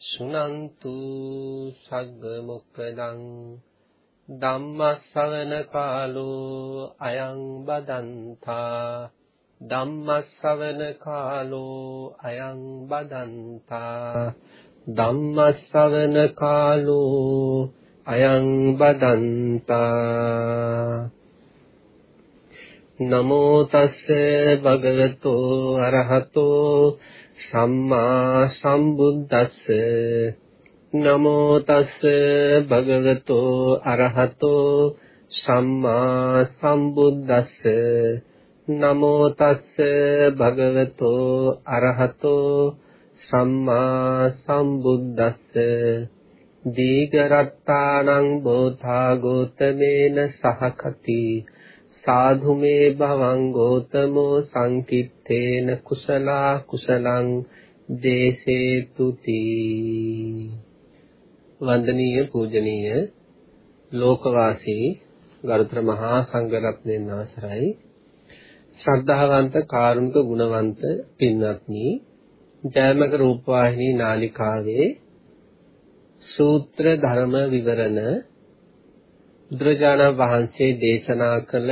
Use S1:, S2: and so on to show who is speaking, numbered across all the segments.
S1: සුනන්තු සග්ග මොක්කදං ධම්මස්සවන කාලෝ අයං බදන්තා ධම්මස්සවන කාලෝ අයං බදන්තා ධම්මස්සවන කාලෝ අයං බදන්තා නමෝ තස්ස භගවතෝ අරහතෝ සම්මා සම්බුද්දස්ස නමෝ තස්ස භගවතෝ අරහතෝ සම්මා සම්බුද්දස්ස නමෝ තස්ස භගවතෝ අරහතෝ සම්මා සම්බුද්දස්ස දීඝරත්තානං බෝධා ගෝතමේන සහකති සාධු මේ භවං ගෝතමෝ සංකිට්ඨේන කුසලා කුසලං දේසේතුති වන්දනීය පූජනීය ලෝකවාසී ගරුතර මහා සංඝරත්නයන් අවසරයි ශ්‍රද්ධාවන්ත කාරුණික ගුණවන්ත පින්වත්නි ජයමග රූපවාහිනී නාලිකාවේ සූත්‍ර ධර්ම විවරණ බුදුරජාණන් වහන්සේ දේශනා කළ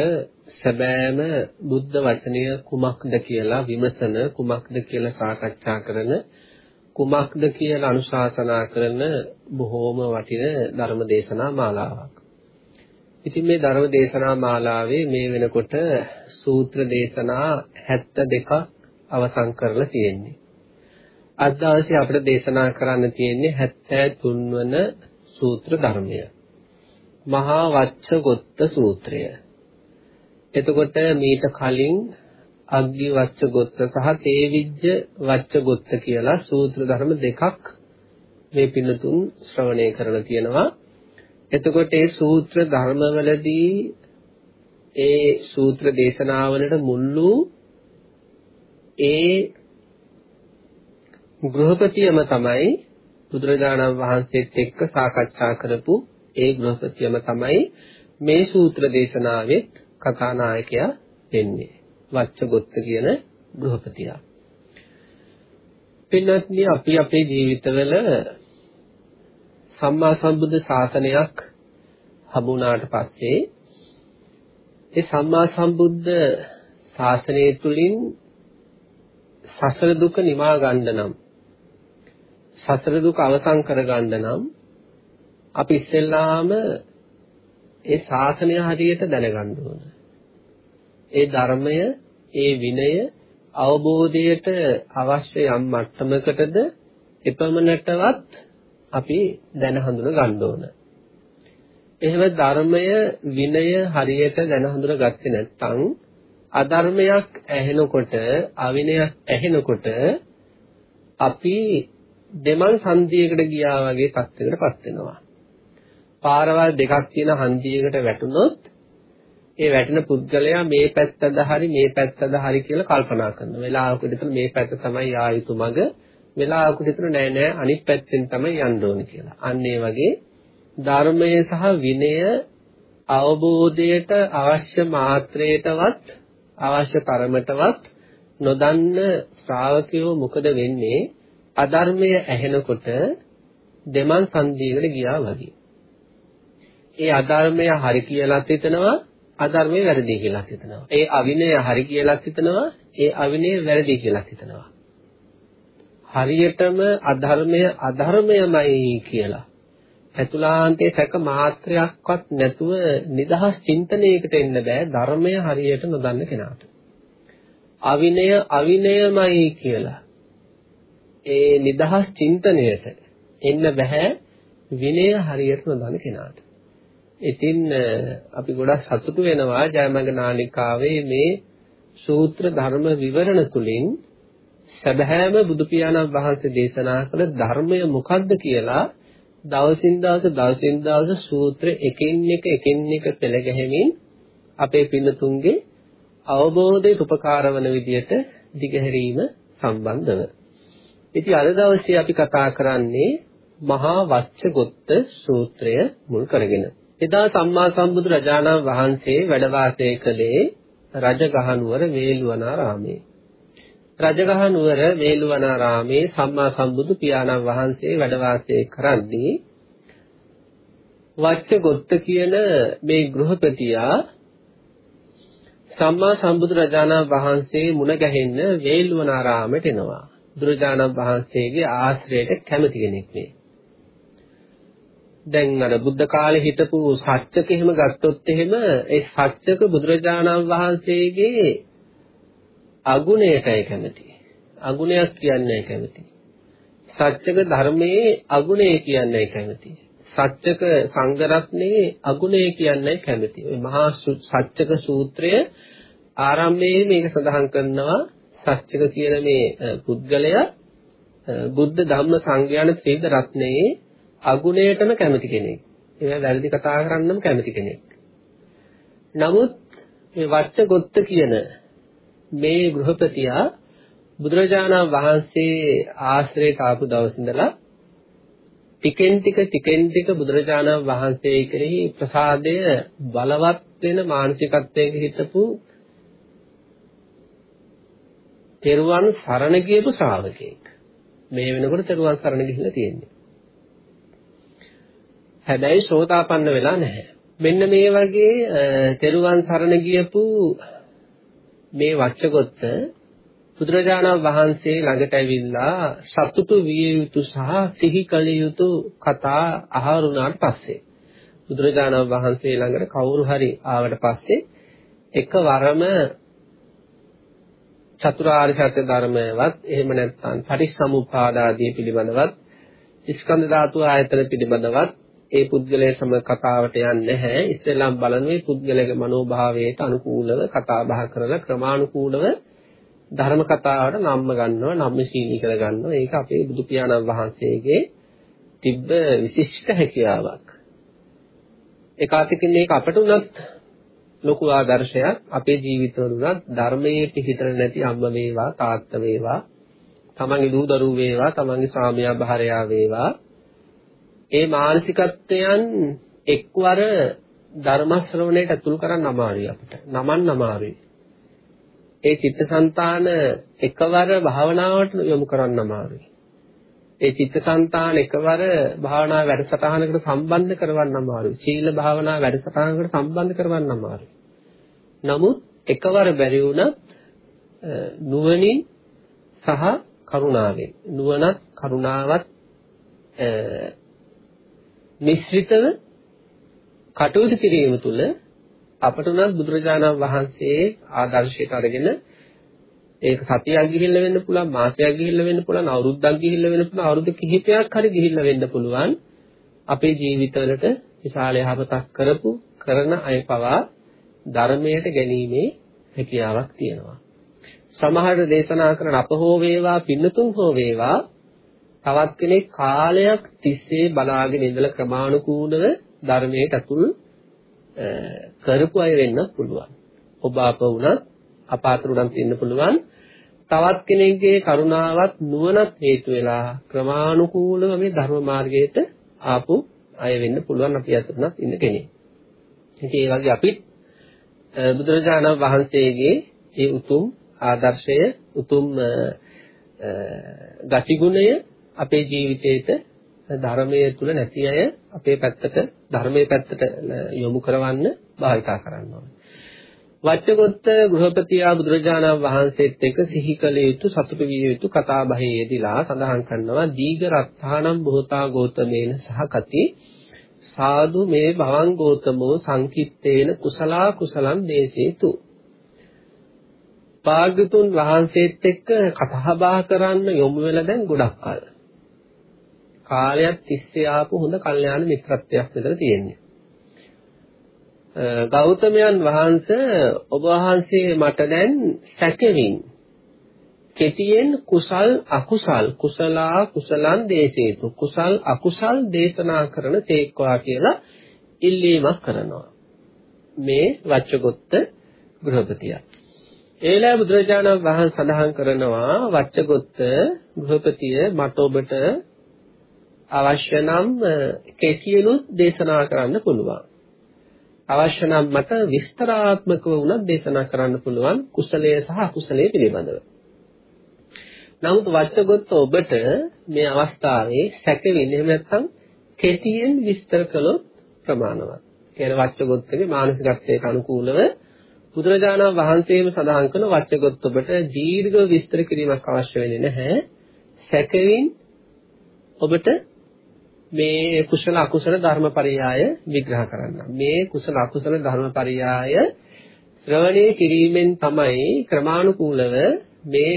S1: සැබෑම බුද්ධ වචනය කුමක්ද කියලා විමසන කුමක්ද කියලා සාකච්ඡා කරන කුමක්ද කියලා අනුශාසනා කරන බොහෝම වටින ධර්ම දේශනා මාලාවක්. ඉතින් මේ ධර්ම දේශනා මාලාවේ මේ වෙනකොට සූත්‍ර දේශනා 72ක් අවසන් කරලා තියෙන්නේ. අද දවසේ අපිට දේශනා කරන්න තියෙන්නේ 73 වන සූත්‍ර ධර්මය. මහා වච්චගොත්ත සූත්‍රය. එතකොට මීට කලින් අග්ගි වච්චගොත්ත සහ තේවිජ්ජ වච්චගොත්ත කියලා සූත්‍ර ධර්ම දෙකක් මේ පින්නතුන් ශ්‍රවණය කරලා තියෙනවා. එතකොට මේ සූත්‍ර ධර්මවලදී ඒ සූත්‍ර දේශනාවලට මුල්ලු ඒ ගෘහපතියම තමයි බුදුරජාණන් වහන්සේත් එක්ක සාකච්ඡා කරපු ඒ ගෘහපතියම තමයි මේ සූත්‍ර දේශනාවෙත් කතානායකයා වෙන්නේ. වච්චගොත්ත කියන ගෘහපතියා. පින්වත්නි අපි අපේ ජීවිතවල සම්මා සම්බුද්ධ ශාසනයක් හමුණාට පස්සේ ඒ සම්මා සම්බුද්ධ ශාසනය තුලින් සසර දුක නිවා ගන්න නම් සසර දුක අවසන් කර ගන්න නම් අපි ඉස්සෙල්ලාම ඒ ශාසනය හරියට දැනගන්න ඕන. ඒ ධර්මය, ඒ විනය අවබෝධයට අවශ්‍ය යම් මට්ටමකටද එපමණටවත් අපි දැන හඳුන ගන්න ඕන. එහෙම ධර්මය විනය හරියට දැන හඳුන ගත්තේ නැත්නම් අධර්මයක් ඇහෙනකොට අවිනයක් ඇහෙනකොට අපි දෙමන් සංදියකට ගියා වගේ තත්යකටපත් වෙනවා. පාරවල් දෙකක් තියෙන හන්දියකට වැටුනොත් ඒ වැටෙන පුද්ගලයා මේ පැත්තද හරි මේ පැත්තද හරි කියලා කල්පනා කරනවා. වෙලාවකට විතර මේ පැත්ත තමයි යා යුතු මඟ. වෙලාවකට විතර නෑ නෑ අනිත් පැත්තෙන් තමයි යන්න ඕනේ කියලා. අන්න ඒ වගේ ධර්මය සහ විනය අවබෝධයට අවශ්‍ය මාත්‍රයටවත් අවශ්‍ය තරමටවත් නොදන්න ශ්‍රාවකයෝ මොකද වෙන්නේ? අධර්මය ඇහෙනකොට දෙමන් සංදීකට ගියා වගේ. ඒ අධර්මය හරි කියලාත් හිතනවා අධර්මය වැරදි කියලාත් හිතනවා. ඒ අවිනය හරි කියලාත් හිතනවා ඒ අවිනය වැරදි කියලාත් හිතනවා. හරියටම අධර්මය අධර්මයමයි කියලා ඇතුළාන්තයේ සැක මාත්‍රයක්වත් නැතුව නිදහස් චින්තනයකට එන්න බෑ ධර්මය හරියට නොදන්න කෙනාට. අවිනය අවිනයමයි කියලා ඒ නිදහස් චින්තනයට එන්න බෑ විනය හරියට නොදන්න කෙනාට. ඉතින් අපි ගොඩක් සතුටු වෙනවා ජයමඟ නාලිකාවේ මේ සූත්‍ර ධර්ම විවරණ තුලින් සැබෑම බුදු පියාණන් වහන්සේ දේශනා කළ ධර්මය මොකක්ද කියලා දවසින් දවස දවසින් දවස සූත්‍ර එකින් එක එකින් එක පෙළ ගැහෙමින් අපේ පින්නතුන්ගේ අවබෝධයට උපකාර වන විදියට දිගහැරීම සම්බන්ධව. ඉතින් අද දවසේ අපි කතා කරන්නේ මහා වච්චගොත්ත සූත්‍රය මුල් කරගෙන. එදා සම්මා සම්බුදු රජාණන් වහන්සේ වැඩ වාසය කළේ රජගහනුවර වේළුවනාරාමේ. රජගහ නුවර වේළුවනාරාමේ සම්මා සම්බුදු පියාණන් වහන්සේ වැඩ වාසය කරද්දී වච්චගොත්ත කියන මේ ගෘහපතියා සම්මා සම්බුදු රජාණන් වහන්සේ මුණ ගැහෙන්න වේළුවනාරාමයට එනවා. බුදුරජාණන් වහන්සේගේ ආශ්‍රයයට කැමති කෙනෙක් නේ. දැන් අර බුද්ධ කාලේ හිටපු සත්‍යක එහෙම ගත්තොත් එහෙම ඒ සත්‍යක බුදුරජාණන් වහන්සේගේ අගුණයටයි කැමති. අගුණයක් කියන්නේ කැමති. සත්‍යක ධර්මයේ අගුණය කියන්නේ කැමති. සත්‍යක සංගරත්නයේ අගුණය කියන්නේ කැමති. ඔය මහා සත්‍යක සූත්‍රය ආරම්භයේ මේක සඳහන් කරනවා සත්‍යක කියන මේ පුද්ගලයා බුද්ධ ධම්ම සංඥාන ත්‍රිවිධ රත්නයේ අගුණයටම කැමති කෙනෙක්. ඒවා වැරදි කතා කරන්නම කැමති කෙනෙක්. නමුත් මේ වච්චගොත්ත කියන මේ ගෘහපතියා බුදුරජාණන් වහන්සේ ආශ්‍රයයට ආපු දවස් ඉඳලා ටිකෙන් ටික ටිකෙන් ටික බුදුරජාණන් වහන්සේ කෙරෙහි ප්‍රසාදය බලවත් වෙන මානසිකත්වයක හිටපු තෙරුවන් සරණ ගියපු ශ්‍රාවකෙක්. මේ වෙනකොට තෙරුවන් සරණ ගිහිල්ලා තියෙන්නේ. හැබැයි ශ්‍රෝතාපන්න වෙලා නැහැ. මෙන්න මේ වගේ තෙරුවන් සරණ ගියපු මේ වච්චගොත්ත බුදුරජාණන් වහන්සේ ළඟට ඇවිල්ලා සතුටු විය යුතු සහ සිහි කළ යුතු කතා අහරුණාට පස්සේ බුදුරජාණන් වහන්සේ ළඟට කවුරු හරි ආවට පස්සේ එකවරම චතුරාර්ය සත්‍ය ධර්මයවත් එහෙම නැත්නම් පටිච්චසමුප්පාදාදී පිළිබඳවත් ස්කන්ධ ධාතු ආයතන පිළිබඳවත් ඒ පුද්ගලයා සම කතාවට යන්නේ නැහැ. ඉස්සෙල්ලාම බලන මේ පුද්ගලයාගේ මනෝභාවයට අනුකූලව කතා බහ කරලා ක්‍රමානුකූලව ධර්ම කතාවට නම්ම ගන්නවා, නම්මශීලී කර ගන්නවා. ඒක අපේ බුදු පියාණන් වහන්සේගේ තිබ්බ විශිෂ්ට හැකියාවක්. ඒකාතිකින් මේක අපට උනත් ලොකු ආදර්ශයක් අපේ ජීවිතවල උනත් ධර්මයේ පිහිටර නැති අම්ම වේවා තාත්තා වේවා තමන්ගේ දූ දරුවෝ වේවා තමන්ගේ ස්වාමියා භාර්යාව වේවා ඒ මානසිකත්වයන් එක්වර ධර්ම ශ්‍රවණයට ඇතුල් කරන්න අමාරුයි අපිට. නමන්න අමාරුයි. ඒ චිත්තසංතාන එකවර භාවනාවට යොමු කරන්න අමාරුයි. ඒ චිත්තසංතාන එකවර භාවනා වැඩසටහනකට සම්බන්ධ කරවන්න අමාරුයි. සීල භාවනා වැඩසටහනකට සම්බන්ධ කරවන්න අමාරුයි. නමුත් එකවර බැරි වුණත් නුවණින් සහ කරුණාවෙන් නුවණත් කරුණාවත් මිශ්‍රිතව කටයුතු කිරීම තුළ අපට උනත් බුදුරජාණන් වහන්සේ ආදර්ශයට අරගෙන ඒක සතියක් ගිහිල්ලා වෙන්න පුළුවන් මාසයක් ගිහිල්ලා වෙන්න පුළුවන් අවුරුද්දක් ගිහිල්ලා වෙන්න පුළුවන් අවුරුදු කිහිපයක් හරි ගිහිල්ලා වෙන්න පුළුවන්. අපේ ජීවිතවලට විශාල යහපතක් කරපු කරන අය පවා ධර්මයට ගැනීමේ හැකියාවක් තියෙනවා. සමහර දේශනා කරන අප හෝ වේවා පින්නතුන් හෝ වේවා තවත් කෙනෙක් කාලයක් තිස්සේ බලාගෙන ඉඳලා ක්‍රමානුකූලව ධර්මයට අතුල් කරපු අය වෙන්න පුළුවන්. ඔබ අප වුණත් අපාතුරුණම් තියෙන්න පුළුවන්. තවත් කෙනෙක්ගේ කරුණාවත් නුවණත් හේතු වෙලා ක්‍රමානුකූලව මේ ධර්ම මාර්ගයට ආපු අය වෙන්න පුළුවන් අපි අතුරුණත් ඉන්න කෙනෙක්. ඉතින් ඒ වගේ අපිත් බුදුරජාණන් වහන්සේගේ ඒ උතුම් ආදර්ශය උතුම් ගතිගුණය අපේ ජීවිතේට ධර්මයේ තුල නැති අය අපේ පැත්තට ධර්මයේ පැත්තට යොමු කරවන්න භාවිතා කරන්න ඕනේ. වච්චගොත්ත ගෘහපතියා බුදුරජාණන් වහන්සේත් එක්ක සිහි කළ යුතු සතුටු විය යුතු කතා බහේ යෙදিলা සඳහන් කරනවා දීඝ රත්තානම් බොහෝතා ගෝතමේන සහකති සාදු මේ භවං ගෝතමෝ සංකිට්ඨේන කුසලා කුසලං දේසේතු භාග්‍යතුන් වහන්සේත් එක්ක කතා බහ කරන්න යොමු වෙලා දැන් ගොඩක් කල කාලයක් තිස්සේ ආපු හොඳ කල්යාණ මිත්‍රත්වයක් මෙතන තියෙන්නේ. ගෞතමයන් වහන්සේ ඔබ වහන්සේ මට දැන් සැකෙමින් කෙටියෙන් කුසල් අකුසල් කුසලා කුසලං දේශේතු කුසල් අකුසල් දේශනා කරන තේක්වා කියලා ඉල්ලීමක් කරනවා මේ වච්චගොත්ත ගෘහපතිය. ඒලා බුදුරජාණන් වහන්සේ සඳහන් කරනවා වච්චගොත්ත ගෘහපතිය මට ඔබට අවශ්‍ය නම් කෙටියෙනුත් දේශනා කරන්න පුළුවන්. අවශ්‍ය නම් මට විස්තරාත්මකව උනත් දේශනා කරන්න පුළුවන් කුසලයේ සහ අකුසලයේ පිළිබඳව. නමුත් වච්චගොත්ත ඔබට මේ අවස්ථාවේ සැකෙන්නේ එහෙම නැත්නම් කෙටියෙන් විස්තර කළොත් ප්‍රමාණවත්. කියන වච්චගොත්තගේ මානසිකත්වයට අනුකූලව බුදුරජාණන් වහන්සේම සඳහන් කරන වච්චගොත් ඔබට දීර්ඝ විස්තර කිරීමක් අවශ්‍ය වෙන්නේ නැහැ. සැකෙමින් ඔබට මේ කුසල අකුසල ධර්මපරියාය විග්‍රහ කරන්න. මේ කුසල අකුසල ධර්මපරියාය ශ්‍රවණය කිරීමෙන් තමයි ක්‍රමානුකූලව මේ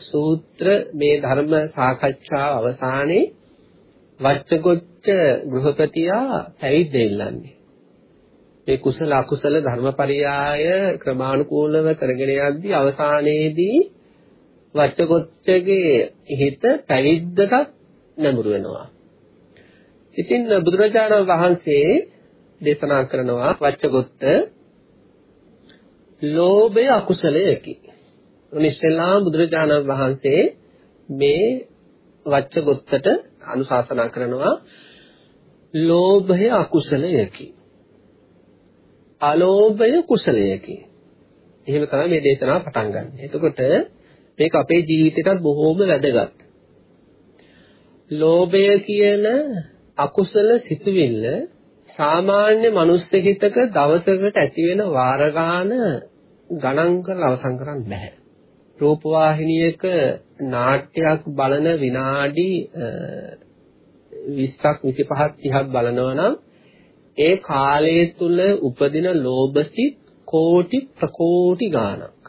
S1: සූත්‍ර මේ ධර්ම සාකච්ඡාව අවසානයේ වච්චගොච්ච ගෘහපතියා පැවිද්ද ඉල්ලන්නේ. මේ කුසල අකුසල ධර්මපරියාය ක්‍රමානුකූලව කරගෙන යද්දී අවසානයේදී වච්චගොච්චගේ හිත පැවිද්දට නැඹුරු වෙනවා. ඉතින් බුදුරජාණන් වහන්සේ දේශනා කරනවා වච්චගොත්ත ලෝභය අකුසලයකි. උනිස්සෙල්ලා බුදුරජාණන් වහන්සේ මේ වච්චගොත්තට අනුශාසනා කරනවා ලෝභය අකුසලයකි. අලෝභය කුසලයකි. එහෙම තමයි මේ දේශනාව පටන් ගන්න. එතකොට මේක අපේ ජීවිතයටත් බොහෝම වැදගත්. ලෝභය කියන අකුසල සිතුවිල්ල සාමාන්‍ය මනුස්ස හිතක දවසකට ඇති වෙන වාර ගන්න ගණන් කරලා අවසන් කරන්න බෑ. රූපවාහිනියක නාට්‍යයක් බලන විනාඩි 20ක් 25ක් 30ක් බලනවා නම් ඒ කාලය තුල උපදින ලෝභසිත කෝටි ප්‍රකෝටි ගාණක්.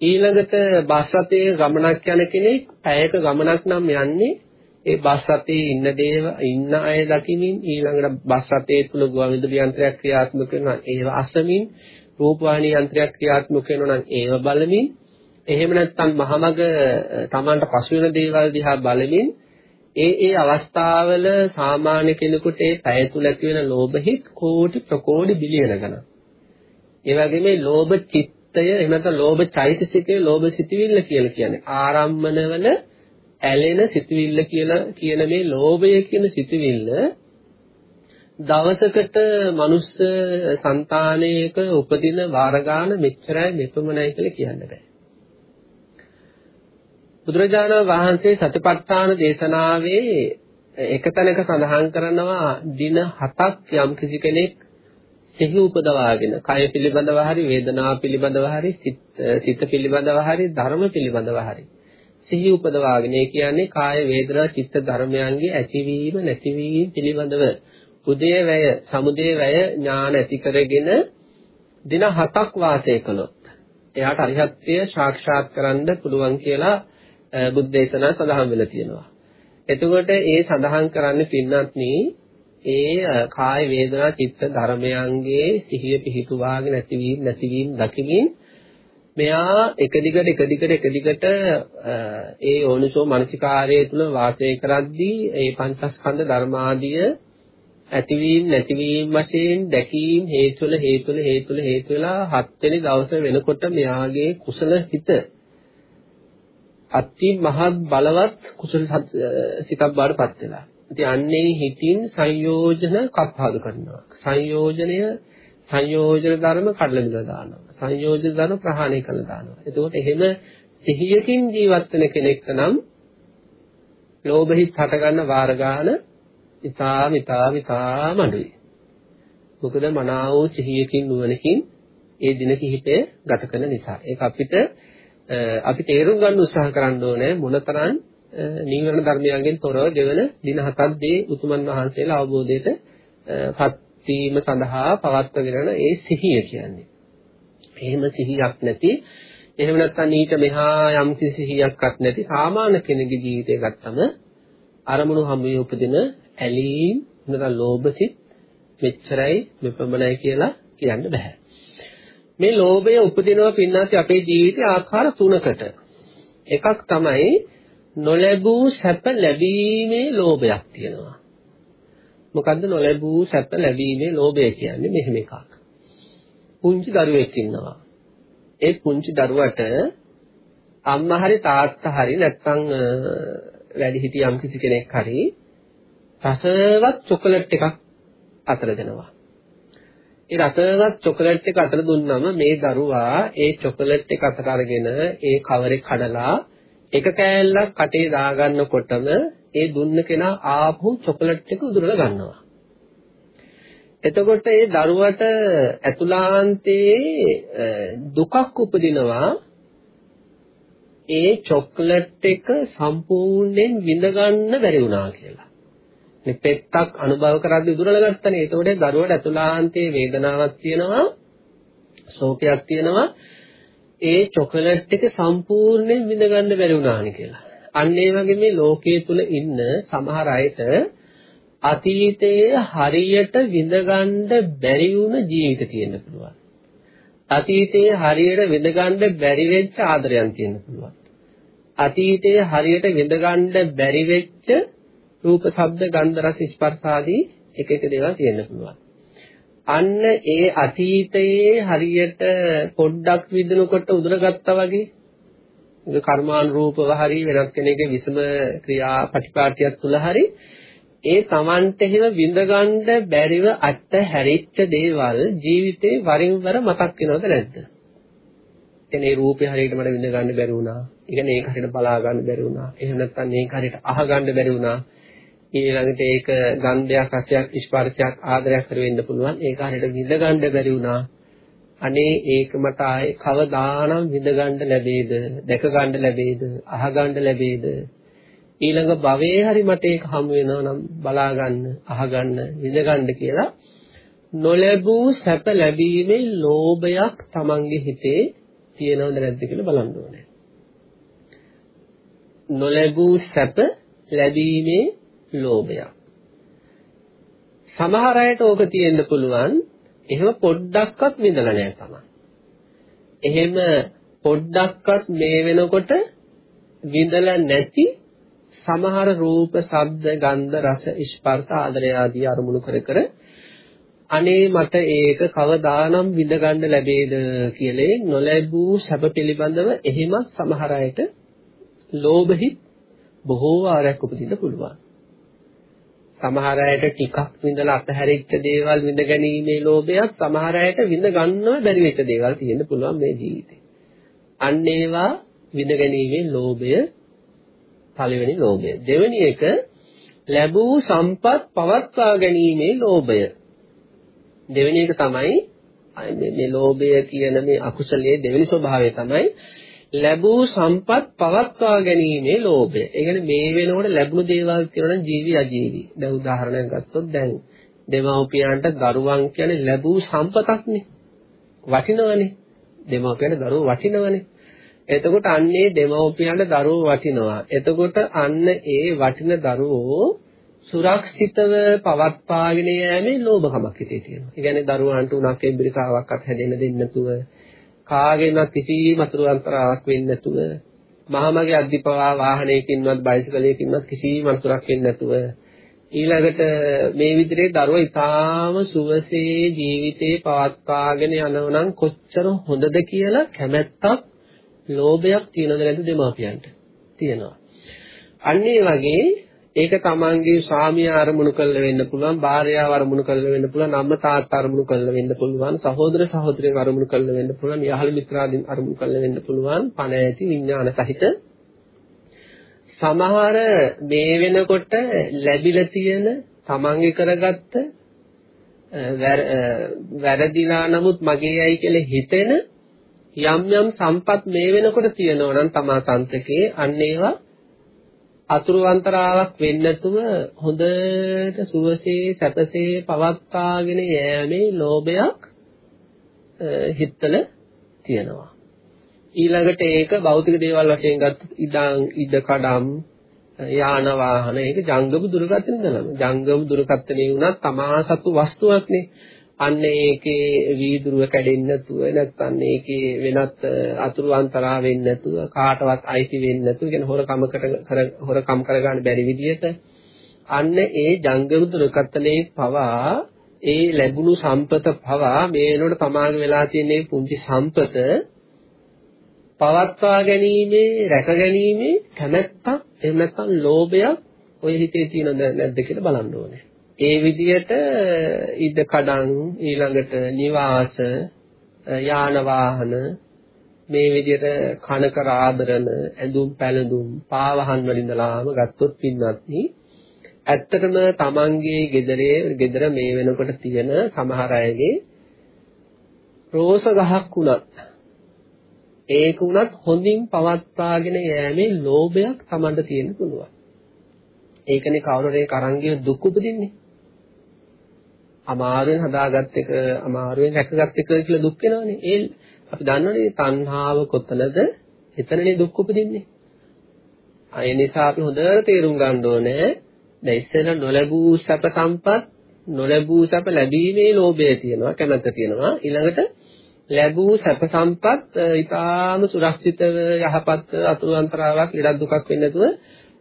S1: ඊළඟට බස් රථයේ ගමනක් යන කෙනෙක් පැයක ගමනක් නම් යන්නේ ඒ බස් රථයේ ඉන්න දේව ඉන්න අය දකිමින් ඊළඟට බස් රථයේ තුල ගුවන්විදුලි යන්ත්‍රයක් ක්‍රියාත්මක වෙනවා ඒව අසමින් රූපවාහිනී යන්ත්‍රයක් ක්‍රියාත්මක වෙනවා නම් ඒව බලමින් එහෙම නැත්නම් මහමග Tamanට පසු වෙන දේවල් දිහා බලමින් ඒ ඒ අවස්ථාවල සාමාන්‍ය කෙනෙකුට ඒ පැය තුල ඇති වෙන ලෝභහිත කෝටි ප්‍රකෝටි බිලියන ගණන්. ඒ වගේම මේ ලෝභ චිත්තය එහෙම නැත්නම් ලෝභ චෛතසිකය ලෝභ සිතවිල්ල කියලා කියන්නේ ආරම්මනවල ඇලෙන සිතවිල්ල කියලා කියන මේ ලෝභය කියන සිතවිල්ල දවසකට මනුස්ස సంతානයක උපදින වාර ගන්න මෙච්චරයි මෙපමණයි කියලා කියන්න බෑ. බුදුරජාණන් වහන්සේ සතිපට්ඨාන දේශනාවේ එක තැනක සඳහන් කරනවා දින 7ක් යම් කිසි කෙනෙක් සිහි උපදවාගෙන කය පිළිබඳව හරි වේදනාව පිළිබඳව හරි සිත පිළිබඳව හරි ධර්ම පිළිබඳව හරි සිහි උපදවාගෙන ඒ කියන්නේ කාය වේදනා චිත්ත ධර්මයන්ගේ ඇතිවීම නැතිවීම පිළිබඳව උදේ වැය සමුදේ වැය ඥාන ඇති කරගෙන දින 7ක් වාසය කළොත් එයාට අරිහත්ත්වය සාක්ෂාත් කරන්න පුළුවන් කියලා බුද්ධ දේශනා සඳහන් වෙලා තියෙනවා. එතකොට ඒ සඳහන් කරන්නේ පින්නත්නි ඒ කාය වේදනා චිත්ත ධර්මයන්ගේ සිහිය පිහිටුවාගෙන නැතිවීම නැතිවීම දකිමින් මෙයා එක දිගට එක දිගට එක දිගට ඒ ඕනිසෝ මනසිකාරය තුල වාසය කරද්දී ඒ පංචස්කන්ධ ධර්මාදිය ඇතිවීම නැතිවීම වශයෙන් දැකීම හේතුල හේතුල හේතුල හේතුලා හත් වෙනි දවස වෙනකොට මෙයාගේ කුසල හිත අති මහත් බලවත් කුසල සිතක් බාටපත් වෙලා. ඉතින් අන්නේ හිතින් සංයෝජන කප්පාදු කරනවා. සංයෝජනය සංයෝජන ධර්ම කඩලා බිඳලා දානවා. සංයෝජන ධර්ම ප්‍රහාණය කරලා දානවා. එතකොට එහෙම සිහියකින් ජීවත් වෙන කෙනෙක් නම් ලෝභෙහි හට ගන්න වාර ගන්න ඉතාම ඉතාම ඉතාම අඩුයි. මොකද මනාව සිහියකින් නුවණකින් ඒ දින කිහිපය ගත කරන නිසා. ඒක අපිට අපි තේරුම් ගන්න උත්සාහ කරන්න ඕනේ මොනතරම් නීවරණ ධර්මයන්ගෙන් තොරව ගෙවන දින හතක් දී උතුමන් වහන්සේලා අවබෝධයට පත් වීම සඳහා පවත්වගෙන ඒ සිහිය කියන්නේ. එහෙම සිහියක් නැති එහෙම නැත්නම් ඊට මෙහා යම් කිසි සිහියක්වත් නැති සාමාන්‍ය කෙනෙකුගේ ජීවිතය ගත්තම අරමුණු හැමේ උපදින ඇලීම් නැත්නම් ලෝභසිත මෙච්චරයි මෙපමණයි කියලා කියන්න බෑ. මේ ලෝභය උපදිනවා පින්නත් අපේ ජීවිතේ ආකාර තුනකට. එකක් තමයි නොලැබූ සැප ලැබීමේ ලෝභයක් තියෙනවා. මොකද්ද නොලැබූ සැප ලැබීමේ ලෝභය කියන්නේ මෙහෙම එකක්. පුංචි දරුවෙක් ඉන්නවා. ඒ පුංචි දරුවට අම්මා හරි තාත්තා හරි නැත්නම් වැඩිහිටි යම් කිසි කෙනෙක් හරි රසවත් චොකලට් එකක් අතර දෙනවා. ඒ රසවත් චොකලට් එක අතර දුන්නම මේ දරුවා ඒ චොකලට් එක අතට අරගෙන ඒ කවරේ කඩලා එක කෑල්ලක් කටේ දාගන්නකොටම ඒ දුන්න කෙනා ආපහු චොකලට් එක උදුරලා ගන්නවා. එතකොට ඒ දරුවට ඇතුලාන්තයේ දුකක් උපදිනවා ඒ චොක්ලට් එක සම්පූර්ණයෙන් විඳ ගන්න බැරි වුණා කියලා. මේ පෙත්තක් අනුභව කරද්දී උදුරලා ගත්තනේ. ඒතකොට දරුවට ඇතුලාන්තයේ වේදනාවක් තියෙනවා, ශෝකයක් තියෙනවා. ඒ චොකලට් එක සම්පූර්ණයෙන් විඳ ගන්න බැරි වුණානි කියලා. අන්න ඒ වගේ මේ ලෝකයේ තුල ඉන්න සමහර අයට අතීතයේ හරියට විඳගන්න බැරි වුණ ජීවිත තියෙන්න පුළුවන්. අතීතයේ හරියට විඳගන්න බැරි වෙච්ච ආදරයන් තියෙන්න පුළුවන්. අතීතයේ හරියට විඳගන්න බැරි වෙච්ච රූප, ශබ්ද, ගන්ධ, රස, ස්පර්ශ ආදී එක එක දේවල් තියෙන්න පුළුවන්. අන්න ඒ අතීතයේ හරියට පොඩ්ඩක් විඳිනකොට උදුරගත්තා වගේ ඒක කර්මානුරූපව හරි වෙනත් කෙනෙකුගේ විසම ක්‍රියා ප්‍රතිපාටියක් තුල හරි ඒ Tamante හිම විඳගන්න බැරිව අට හැරිච්ච දේවල් ජීවිතේ වරින් වර මතක් වෙනවද නැද්ද? එනේ රූපේ හරියට මට විඳ ගන්න බැරි වුණා. ඒ කියන්නේ ඒක හරියට බලා ගන්න බැරි වුණා. එහෙම නැත්නම් මේක හරියට අහ ගන්න බැරි වුණා. ඊළඟට ඒක ගන්ධයක්, රසයක්, ස්පර්ශයක්, ආදරයක් කර වෙන්න පුළුවන්. ඒක හරියට විඳ ගන්න බැරි වුණා. අනේ ඒක මට ආයේ කවදානම් විඳ ගන්න ලැබෙයිද? දැක ගන්න ලැබෙයිද? අහ ගන්න ලැබෙයිද? ඊළඟ භවයේ හරි මට ඒක හමු වෙනවා නම් බලා ගන්න, අහගන්න, විඳ ගන්න කියලා නොලැබූ සැප ලැබීමේ ලෝභයක් Tamange හිතේ තියෙනවද නැද්ද කියලා බලන්න ඕනේ. නොලැබූ සැප ලැබීමේ ලෝභයක්. සමහර අයට ඕක තියෙන්න පුළුවන් එහෙම පොඩ්ඩක්වත් විඳලා නැහැ තමයි. එහෙම පොඩ්ඩක්වත් මේ වෙනකොට විඳලා නැති සමහර රූප, ශබ්ද, ගන්ධ, රස, ස්පර්ශ, ආදරය ආදී අරමුණු කර කර අනේ මට ඒක කවදානම් විඳ ගන්න ලැබේද කියලා නොලැබූ සැප පිළිබඳව එහෙමත් සමහර අයට ලෝභෙහි බොහෝ වාරයක් උපදින්න පුළුවන්. සමහර අයට ටිකක් විඳලා අතහැරිච්ච දේවල් විඳ ගැනීමේ ලෝභයක් සමහර අයට විඳ ගන්නව බැරි වෙච්ච දේවල් තියෙන්න පුළුවන් මේ ජීවිතේ. අන්න ඒවා විඳ ගැනීමේ ලෝභය පළවෙනි ලෝභය. දෙවෙනි එක ලැබූ සම්පත් පවත්වා ගැනීමේ ලෝභය. දෙවෙනි එක තමයි මේ ලෝභය කියන මේ අකුසලයේ දෙවෙනි ස්වභාවය තමයි ලැබූ සම්පත් පවත්වා ගැනීමේ ලෝභය. ඒ කියන්නේ මේ වෙනකොට ලැබුණු දේවල් කියනනම් ජීවි අජීවි. දැන් උදාහරණයක් ගත්තොත් දැන් දෙමව්පියන්ට දරුවන් කියන්නේ ලැබූ සම්පතක්නේ. වටිනවනේ. දෙමව්පියන්ට දරුවෝ වටිනවනේ. එතකොට අන්නේ දෙමව්පියන්ට දරුවෝ වටිනවා. එතකොට අන්න ඒ වටින දරුවෝ සුරක්ෂිතව පවත්වාගෙන යෑමේ ලෝභකමක් හිතේ තියෙනවා. ඒ කියන්නේ දරුවන්ට උණක් එම්බිරිකාවක්වත් හැදෙන්න දෙන්නේ නැතුව කාගෙන්වත් කිසිම අතුරු අන්තරාවක් වෙන්නේ නැතුව මහමගේ අධිපවා වාහනයකින්වත් බයිසිකලයකින්වත් කිසිම අතුරක් වෙන්නේ නැතුව ඊළඟට මේ විදිහේ දරුවා ඊටාම සුවසේ ජීවිතේ පවත්වාගෙන යනවනම් කොච්චර හොඳද කියලා කැමැත්තක් ලෝභයක් තියෙනවද නැද්ද දෙමාපියන්ට? තියෙනවා. අන්න ඒ වගේ ඒක තමන්ගේ ස්වාමියා අරමුණු කරලා වෙන්න පුළුවන්, භාර්යාව අරමුණු කරලා වෙන්න පුළුවන්, අම්මා තාත්තා අරමුණු කරලා වෙන්න පුළුවන්, සහෝදර සහෝදරියන් අරමුණු කරලා වෙන්න පුළුවන්, යහළ මිත්‍රාදීන් අරමුණු කරලා වෙන්න පුළුවන්, පණ ඇති විඥාන සහිත. සමහර මේ වෙනකොට ලැබිලා තියෙන තමන්ගේ කරගත්ත වැරදිලා නමුත් මගේ අය කියලා හිතෙන යම් යම් සම්පත් මේ වෙනකොට තියෙනවා නම් තමා සන්තකේ අන්න ඒවා අතුරු අන්තරාවක් වෙන්නේ නැතුව හොඳට සුවසේ සැපසේ පවත්වාගෙන යෑමේ ලෝභයක් හිතල තියෙනවා. ඊළඟට ඒක භෞතික දේවල් වශයෙන් ගත්ත ඉදන් ඉද කඩම් යාන වාහන ඒක ජංගම දුරකථන දලම. ජංගම දුරකථනේ වුණත් තමා සතු වස්තුවක්නේ. අන්න ඒකේ වීදුරුව කැඩෙන්නේ නැතුව නැත්නම් ඒකේ වෙනත් අතුරු අන්තරා වෙන්නේ නැතුව කාටවත් අයිති වෙන්නේ නැතුව කියන හොරකමකට හොරකම් කරගන්න බැරි විදිහට අන්න ඒ ජංගම දුරකථනයේ පවා ඒ ලැබුණු සම්පත පවා මේ වෙනකොට තමාගේ වෙලා තියෙන පුංචි සම්පත පවත්වා ගැනීමේ රැක ගැනීමේ කැමැත්තක් එහෙම නැත්නම් ලෝභයක් ඔය හිතේ තියෙනවද නැද්ද කියලා බලන්න ඕනේ. ඒ විදිහට ඉද කඩන් ඊළඟට නිවාස යාන වාහන මේ විදිහට කනකර ආදරණ ඇඳුම් පැළඳුම් පාවහන් වලින්දලාම ගත්තොත් පින්වත්නි ඇත්තටම තමන්ගේ ගෙදරේ ගෙදර මේ වෙනකොට තියෙන සමහර අයගේ රෝස ගහක් උනත් ඒක උනත් හොඳින් පවත්වාගෙන යෑමේ ලෝභයක් තමන්ට තියෙන්න පුළුවන්. ඒකනේ කවුරුරේ කරංගිය දුක් උපදින්නේ. අමාරුවෙන් හදාගත් එක අමාරුවෙන් රැකගත් එක කියලා දුක් වෙනවනේ. ඒ අපි දන්නවනේ තණ්හාව කොතනද? එතනනේ දුක් උපදින්නේ. ඒ නිසා අපි හොඳට තේරුම් ගන්න ඕනේ දැන් ඉස්සෙල්ලා නොලැබූ සැප සම්පත් නොලැබූ සැප ලැබීමේ ලෝභය තියෙනවා කැමැත්ත තියෙනවා ඊළඟට ලැබූ සැප සම්පත් ඊටාම සුරක්ෂිතව යහපත් අතුරු අන්තරාවක් ඉඩක් දුකක් වෙන්නේ නැතුව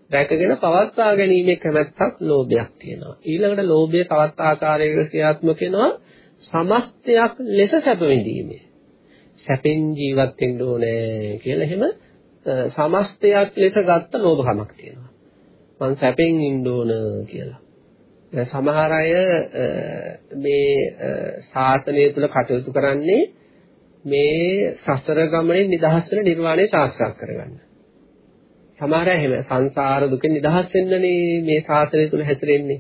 S1: රැකගෙන පවත්වා ගැනීමේ කැමැත්තක් ලෝභයක් තියෙනවා ඊළඟට ලෝභය තවත් ආකාරයකට ක්‍රියාත්මක වෙනවා සමස්තයක් ලෙස සැප විඳීමේ සැපෙන් ජීවත් වෙන්න ඕනේ කියලා එහෙම සමස්තයක් ලෙස ගත්ත ලෝභකමක් තියෙනවා මං සැපෙන් ඉන්න ඕන කියලා. සමහර අය මේ ශාසනය තුල කටයුතු කරන්නේ මේ සසර ගමනේ නිදහස් වෙන නිර්වාණය සාක්ෂාත් කරගන්න. සමහර අය එහෙම සංසාර දුකෙන් නිදහස් වෙන්නනේ මේ ශාසනය තුල හැසිරෙන්නේ.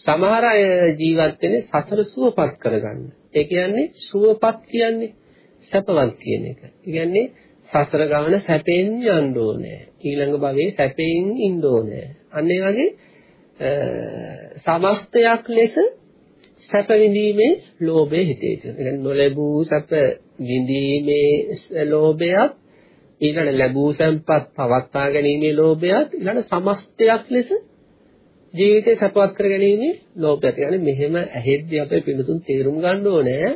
S1: සමහර අය ජීවත් වෙන්නේ සසර සුවපත් කරගන්න. ඒ කියන්නේ සුවපත් කියන්නේ සැපවත් කියන එක. ඒ කියන්නේ සසර ගමන සැපෙන් යන්න ඕනේ. ඊළඟ භවයේ සැපෙන් ඉන්න ඕනේ. අන්න ඒ වගේ සමස්තයක් ලෙස සැප විඳීමේ ලෝභය හිතේ තියෙනවා. ඒ කියන්නේ නොලැබූ සැප විඳීමේ ලෝභයත් ඊළඟ ලැබූ සම්පත් පවත්වා ගැනීමේ ලෝභයත් ඊළඟ සමස්තයක් ලෙස ජීවිතේ සපවත් කර ගැනීමේ ලෝභයත්. يعني මෙහෙම ඇහෙද්දී අපේ පිළිතුන් තේරුම් ගන්න ඕනේ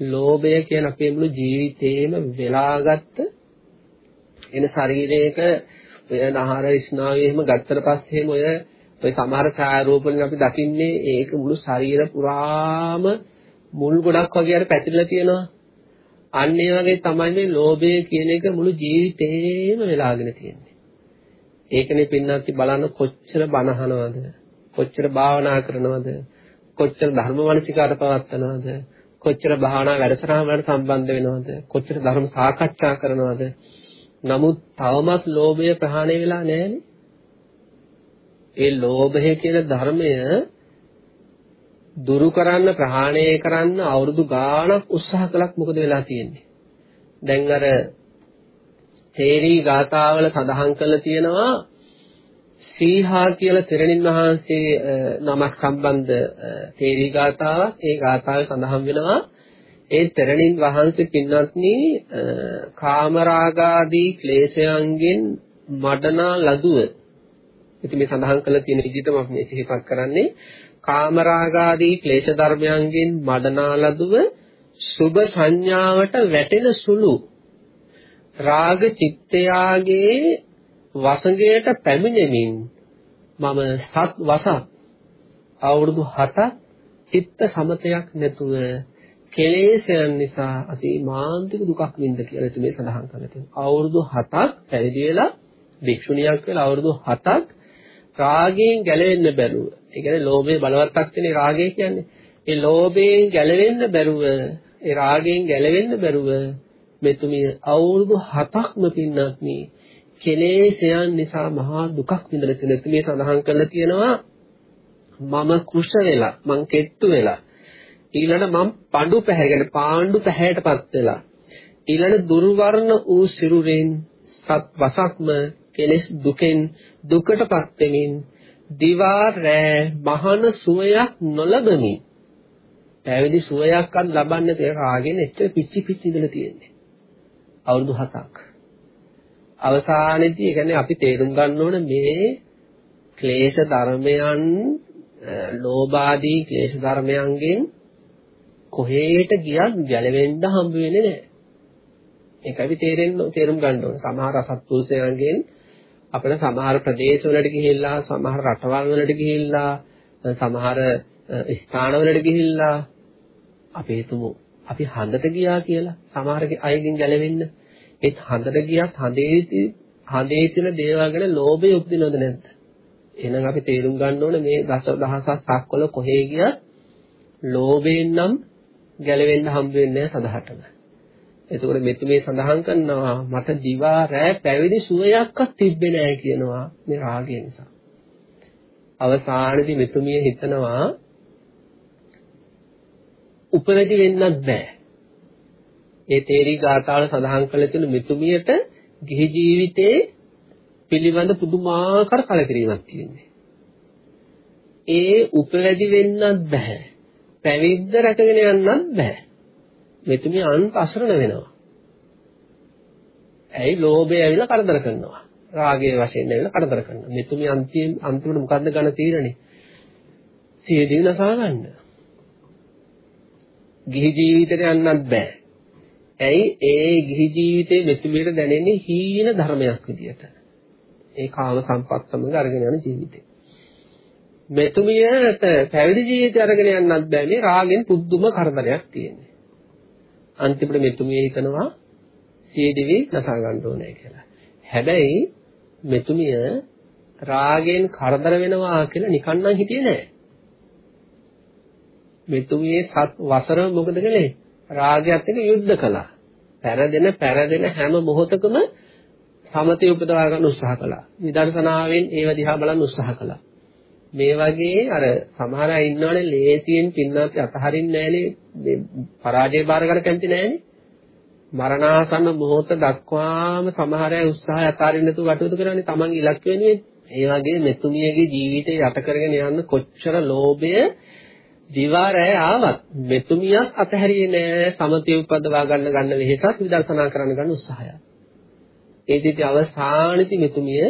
S1: ලෝභය කියන අපේ මුළු ජීවිතේම වෙලාගත්ත එන ශරීරයක ඔය නහර ස්නායු එහෙම ගත්තට පස්සේ එහෙම ඔය ඔය සමහර ඡායාරූප වලින් අපි දකින්නේ ඒක මුළු ශරීර පුරාම මුල් ගොඩක් වගේ අර පැතිරලා තියෙනවා. අන්න ඒ වගේ තමයි මේ ලෝභය කියන එක මුළු ජීවිතේම වෙලාගෙන තියෙන්නේ. ඒකනේ පින්නත් බලන්න කොච්චර බනහනවද කොච්චර භාවනා කරනවද? කොච්චර ධර්ම මානසිකාට පවත්නවද කොච්චර භාවනා වැඩසටහන් වලට සම්බන්ධ වෙනවද? කොච්චර ධර්ම සාකච්ඡා කරනවද? නමුත් තවමත් ලෝභය ප්‍රහාණය වෙලා නැහැනේ. ඒ ලෝභය කියන ධර්මය දුරු කරන්න ප්‍රහාණය කරන්න අවුරුදු ගාණක් උත්සාහ කළත් මොකද වෙලා තියෙන්නේ? දැන් අර තේරී ගාථාවල සඳහන් කරලා තියෙනවා සීහා කියලා තෙරණින් වහන්සේ නමක් සම්බන්ධ තේරී ගාථාවක්. ඒ ගාථාවේ සඳහන් වෙනවා ඒ තරණින් වහන්සේ පින්වත්නි කාමරාගාදී ක්ලේශයන්ගෙන් මඩනා ලදුව ඉතින් මේ සඳහන් කළ තියෙන විදිහටම අපි මේ සිහිපත් කරන්නේ කාමරාගාදී ක්ලේශ ධර්මයන්ගෙන් මඩනා ලදුව සුභ සංඥාවට වැටෙන සුළු රාග චිත්තයාගේ වසඟයට පැමිණෙමින් මම සත් වසක් අවුරුදු 7ක් චිත්ත සමතයක් නැතුව කෙලෙසයන් නිසා අසීමාන්තික දුකක් විඳ කියලා එතුමේ සඳහන් කරලා තියෙනවා. අවුරුදු 7ක් පැවිදි වෙලා භික්ෂුණියක් වෙලා අවුරුදු 7ක් රාගයෙන් ගැලවෙන්න බැරුව. ඒ කියන්නේ ලෝභයේ බලවත්ක් තියෙන රාගය කියන්නේ. ඒ ලෝභයෙන් ගැලවෙන්න බැරුව, ඒ රාගයෙන් ගැලවෙන්න බැරුව මෙතුමිය අවුරුදු 7ක්ම පින්නත් මේ කෙලෙසයන් නිසා මහා දුකක් විඳලා තියෙන එතුමිය සඳහන් කරලා තියෙනවා මම කුෂ වෙලා, මං කෙට්ටු වෙලා ඊළඟ මම පඬු පැහැගෙන පාණ්ඩු පැහැයටපත් වෙලා ඊළඟ දුර්වර්ණ වූ සිරුරෙන් සත් වසක්ම කෙලෙස් දුකෙන් දුකටපත් වෙමින් දිවා රෑ මහන සුවයක් නොලබමි පැවිදි සුවයක්වත් ලබන්නේ තේ රාගෙන් එච්චර පිච්චි පිච්චි ඉඳලා තියෙන්නේ අවුරුදු 7ක් අවසානයේදී ඒ කියන්නේ අපි තේරුම් ගන්න ඕන මේ ක්ලේශ ධර්මයන් ලෝභාදී ක්ලේශ ධර්මයන්ගෙන් කොහේට ගියත් ගැලවෙන්න හම්බ වෙන්නේ නැහැ. ඒකයි අපි තේරෙන්න තේරුම් ගන්න ඕනේ. සමහර අසත්පුරුෂයන්ගෙන් අපිට සමහර ප්‍රදේශවලට ගිහිල්ලා සමහර රටවල් වලට ගිහිල්ලා සමහර ස්ථානවලට ගිහිල්ලා අපි හිතමු අපි හඳට ගියා කියලා සමහර අයගෙන් ගැලවෙන්න. ඒත් හඳට ගියත් හඳේ හඳේ තියෙන දේවල් ගැන ලෝභය උපදිනවද නැද්ද? එහෙනම් අපි තේරුම් ගන්න ඕනේ මේ දස දහසක් සක්වල කොහේ ගියත් ලෝභයෙන් නම් ගැලවෙන්න හම්බ වෙන්නේ නැහැ සදහටම. එතකොට මෙතුමේ සඳහන් කරනවා මට දිවා රෑ පැවිදි සුවයක්වත් තිබ්බේ නැහැ කියනවා මේ රාගය නිසා. අවසානයේදී මෙතුමිය හිතනවා උපරදි වෙන්නත් බෑ. ඒ තේරි ගාථාවල සඳහන් කළ තියෙන මෙතුමියට ගිහි ජීවිතේ පිළිබඳ පුදුමාකාර කලකිරීමක් තියෙනවා. ඒ උපරදි වෙන්නත් බෑ. පැවිද්ද රැකගෙන යන්නත් බෑ. මෙතුමිය අන්ත අසරණ වෙනවා. ඇයි ලෝභය ඇවිල්ලා කරදර කරනවා. රාගයේ වශයෙන් ඇවිල්ලා කරදර කරනවා. මෙතුමිය අන්තිම අන්තිමට මොකද්ද ගන්න තීරණේ? සිය දිනසා ගන්න. ගිහි ජීවිතේට යන්නත් බෑ. ඇයි ඒ ගිහි ජීවිතේ මෙතුමියට දැනෙන්නේ හීන ධර්මයක් විදියට. ඒ කාම සම්පත් සමග අරගෙන යන ජීවිතේ. මෙතුමියට පැවිදි ජීවිතය අරගෙන යන්නත් බෑ මේ රාගෙන් පුදුම කරදරයක් තියෙන්නේ. අන්තිමට මෙතුමිය හිතනවා සියදිවි නසා ගන්න ඕනේ කියලා. හැබැයි මෙතුමිය රාගෙන් කරදර වෙනවා කියලා නිකන් නම් හිතියේ නෑ. මෙතුමියේ සත් වසර මොකද කළේ? රාගයත් එක්ක යුද්ධ කළා. පෙරදෙන පෙරදෙන හැම මොහොතකම සමතය උපදවා ගන්න උත්සාහ කළා. විදර්ශනාවෙන් ඒව දිහා බලන්න උත්සාහ කළා. මේ වගේ අර සමහර අය ඉන්නවනේ ලේසියෙන් පින්නත් අතහරින්නේ නැහනේ මේ පරාජය බාර ගන්න කැමති නැහනේ. මරණාසන්න මොහොත දක්වාම සමහර අය උත්සාහය අතාරින්න නැතුව කටයුතු කරන්නේ තමන්ගේ ඉලක්ක වෙනුවෙන්. ඒ වගේ මෙතුමියගේ ජීවිතේ යට කරගෙන යන්න කොච්චර ලෝභය දිවාරය ආවත් මෙතුමියක් අතහැරියේ නෑ සමතේ උපදවා ගන්න ගන්න වෙහසක් විදර්ශනා කරන්න ගන්න උත්සාහය. ඒ දෙටි අවසානයේදී මෙතුමිය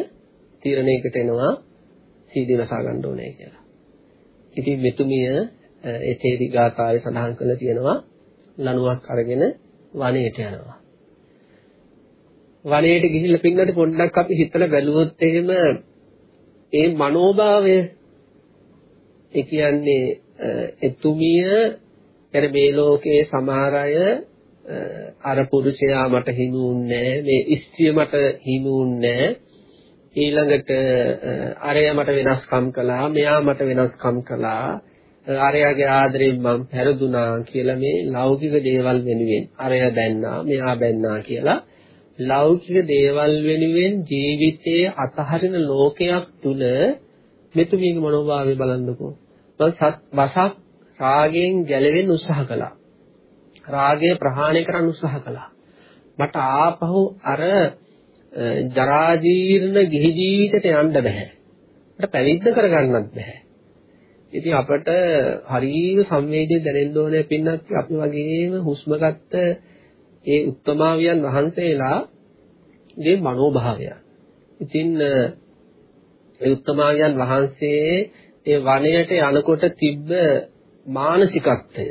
S1: තීරණයකට එනවා සීදීනසා ගන්න ඕනේ කියලා. ඉතින් මෙතුමිය ඒ තේරි ගාථාවේ සඳහන් කරලා තියෙනවා ලණුවක් අරගෙන වනයේට යනවා. වනයේට ගිහිල්ලා පින්නට පොඩ්ඩක් අපි හිතලා බැලුවොත් එහෙම ඒ මනෝභාවය ඒ කියන්නේ එතුමිය يعني මේ ලෝකයේ සමහර අය අර පුරුෂයා මට හිමුන්නේ මේ ස්ත්‍රිය මට හිමුන්නේ ඊළඟට අරය මට වෙනස්කම් කළා මෙයා මට වෙනස්කම් කළා. අරයාගේ ආදරෙන් මම පෙරදුනා කියලා මේ ලෞකික දේවල් වෙනුවෙන් අරය බැන්නා මෙයා බැන්නා කියලා. ලෞකික දේවල් වෙනුවෙන් ජීවිතයේ අතහරින ලෝකයක් තුල මෙතුමියගේ මනෝභාවය බලන්නකෝ. සත් වසක් රාගයෙන් ගැලවෙන්න උත්සාහ කළා. රාගය ප්‍රහාණය කරන්න උත්සාහ කළා. මට ආපහු අර ජරා ජීර්ණ ගිහි ජීවිතයට යන්න බෑ මට පැවිද්ද කරගන්නත් බෑ ඉතින් අපට හරිය සංවේදී දැනෙන්න ඕනේ පින්නත් අපි වගේම හුස්ම ගත්ත ඒ උත්තමාවියන් වහන්සේලා ගේ මනෝභාවය. ඉතින් ඒ උත්තමාවියන් වහන්සේ ඒ වනයේට යනකොට තිබ්බ මානසිකත්වය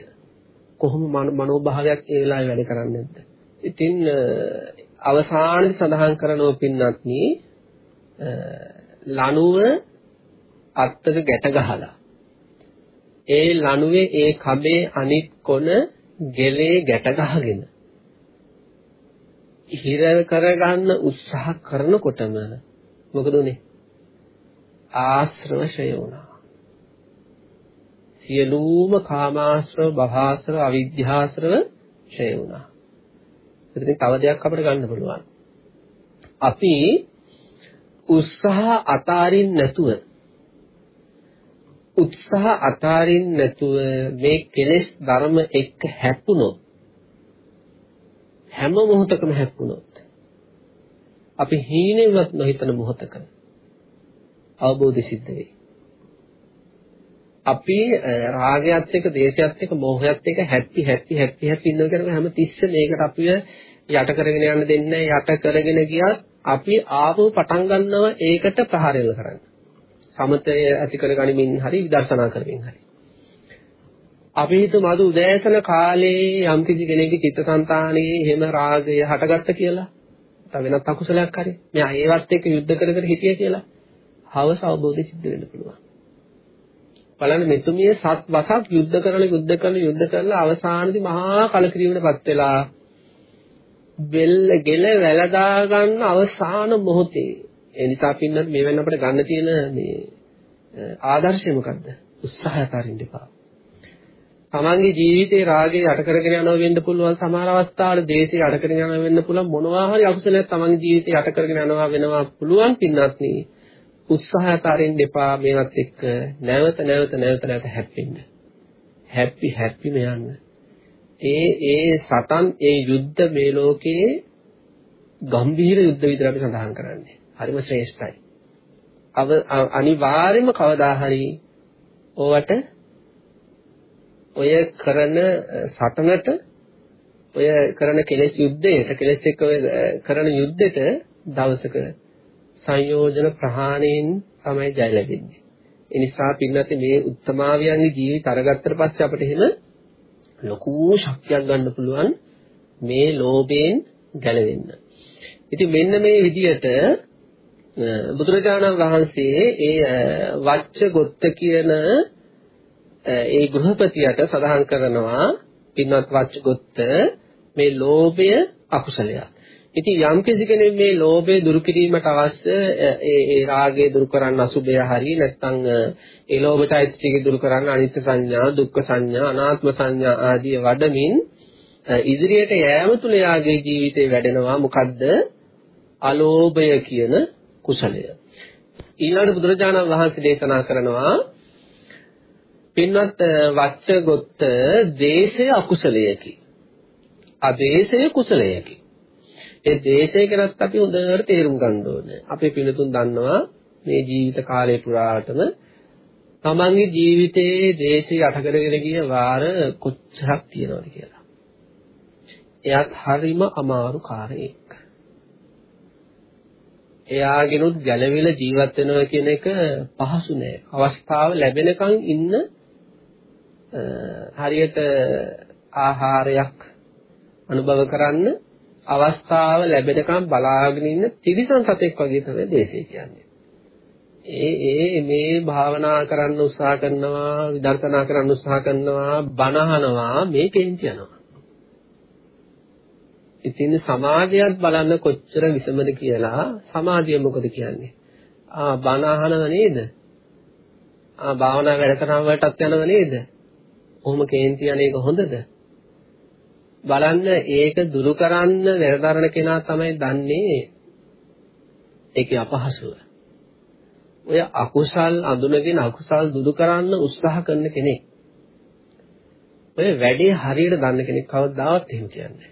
S1: කොහොම මනෝභාවයක් ඒ වෙලාවේ වැඩ කරන්නේ නැද්ද? ඉතින් අවසානයේ සඳහන් කරනව පින්නත්නි ලණුව අත්තක ගැට ගහලා. ඒ ලණුවේ ඒ කබේ අනිත් කොන ගෙලේ ගැට ගහගෙන. හිර කරගන්න උත්සාහ කරනකොටම මොකද උනේ? ආශ්‍රව ෂය වුණා. සියලුම කාමාශ්‍රව භවආශ්‍රව අවිද්‍යාශ්‍රව ෂය වුණා. එතනින් තව දෙයක් අපිට ගන්න පුළුවන් අපි උත්සාහ අතාරින්න නැතුව උත්සාහ අතාරින්න නැතුව මේ කෙලෙස් ධර්ම එක්ක හැප්පුණොත් හැම මොහොතකම හැප්පුණොත් අපි හීනෙවත් නොහිතන මොහොතක අවබෝධ සිද්ධ වෙයි. අපි රාගයත් එක්ක, දේශයත් එක්ක, මෝහයත් එක්ක හැප්පි හැප්පි හැප්පි හැප්පි ඉන්නවා කියන හැම තිස්සෙම මේකට අපිව යට කරගෙන යන්න දෙන්නේ යට කරගෙන ගියත් අපි ආපහු පටන් ගන්නවා ඒකට ප්‍රහාරය කරන්න. සමතය ඇති කරගනිමින් හරි විදර්ශනා කරමින් හරි. අපි හිතමු අද උදෑසන කාලේ යම් කිසි කෙනෙකුගේ චිත්තසංතානයේ එහෙම රාගය හටගත්ත කියලා. නැත්නම් වෙනත් අකුසලයක් හරි. මෙයා ඒවත් එක්ක යුද්ධ කර කර හිටිය කියලා. හවස අවබෝධය සිද්ධ වෙන්න පුළුවන්. බලන්න මෙතුමිය සත් වසක් යුද්ධ කරන යුද්ධ කරන යුද්ධ කරලා අවසානයේදී මහා කලකිරීමකටපත් වෙලා බෙල්ල ගෙල වැලදා ගන්න අවසාන මොහොතේ ඒ නිසා පින්නත් මේ වෙන අපිට ගන්න තියෙන මේ ආදර්ශය මොකද්ද? උත්සාහය අරින්න එපා. තමන්ගේ ජීවිතේ රාගය යට කරගෙන යනවා වෙන්න පුළුවන් සමහර අවස්ථාවල දේශය යට කරගෙන යනවා වෙන්න පුළුවන් මොනවා හරි අකුසලයක් තමන්ගේ ජීවිතේ යට කරගෙන යනවා වෙනවා පුළුවන් පින්නත් නේ උත්සාහයට අරින්න එපා මේවත් එක්ක නැවත නැවත නැවත නැවත හැප්පෙන්න. හැප්පි හැප්පිම යන්න. ඒ ඒ සතන් ඒ යුද්ධ මේ ලෝකයේ ගම්භීර යුද්ධ විතර අපි සඳහන් කරන්නේ. හරිම ශ්‍රේෂ්ඨයි. අව අනිවාර්යයෙන්ම කවදා හරි ඕවට ඔය කරන සටනට ඔය කරන කෙලෙස් යුද්ධයට කෙලෙස් එක්ක ඔය කරන යුද්ධෙට දවසක සංයෝජන ප්‍රහාණයෙන් තමයි ජය ලැබෙන්නේ. ඒ නිසා පින්නත් මේ උත්තමාවියන්ගේ ජීවිත අරගත්තට පස්සේ අපිට එහෙම ලොකු ශක්තියක් ගන්න පුළුවන් මේ ලෝභයෙන් ගැලවෙන්න. ඉතින් මෙන්න මේ විදිහට බුදුරජාණන් වහන්සේ ඒ වච්ච ගොත්ත කියන ඒ ගෘහපතියට සඳහන් කරනවා පින්වත් වච්චගොත්ත මේ ලෝභය අකුසලයක්. ඉතින් යම් කෙනෙක් මේ ලෝභය දුරු කිරීමට අවශ්‍ය ඒ ඒ රාගය දුරු කරන්න අසුභය හරි නැත්නම් ඒ ලෝභ චෛතසිකය දුරු කරන්න අනිත්‍ය සංඥා, දුක්ඛ සංඥා, අනාත්ම සංඥා ආදී වඩමින් ඉදිරියට යෑම තුළ යාගේ ජීවිතේ වැඩෙනවා මොකද්ද? අලෝභය කියන කුසලය. ඊළඟට බුදුරජාණන් වහන්සේ දේශනා කරනවා පින්වත් වච්චගොත්ත දේශය අකුසලයකි. අදේශය කුසලයකි. ඒ දේශය ගැනත් අපි හොඳට තේරුම් ගන්න ඕනේ. අපේ පිනතුන් දන්නවා මේ ජීවිත කාලය පුරාටම තමන්ගේ ජීවිතයේ දේශය යට කරගෙන ගිය වාර කොච්චරක් තියෙනවද කියලා. එයත් හරිම අමාරු කාර්යයක්. එයාගෙනුත් ගැළවිලා ජීවත් වෙනවා කියන එක පහසු නෑ. අවස්ථාව ලැබෙනකන් ඉන්න හරියට ආහාරයක් අනුභව කරන්න අවස්ථාව ලැබෙනකම් බලාගෙන ඉන්න තිරිසන් සතෙක් වගේ තමයි දේශේ කියන්නේ. ඒ ඒ මේ භාවනා කරන්න උත්සාහ කරනවා විදර්ශනා කරන්න උත්සාහ කරනවා බණහනවා මේ කේන්ති යනවා. ඉතින් සමාජයත් බලන්න කොච්චර විසමද කියලා සමාජය මොකද කියන්නේ? ආ බණ අහනව නේද? ආ භාවනා වැඩසටහන් වලටත් යනව නේද? ඔහොම කේන්ති යන එක හොඳද? බලන්න ඒක දුරු කරන්න වැරදරන කෙනා තමයි දන්නේ ඒකේ අපහසුව. ඔය අකුසල් අඳුනගෙන අකුසල් දුරු කරන්න උත්සාහ කරන කෙනෙක්. ඔය වැඩේ හරියට දන්න කෙනෙක් කවදාවත් එහෙම කියන්නේ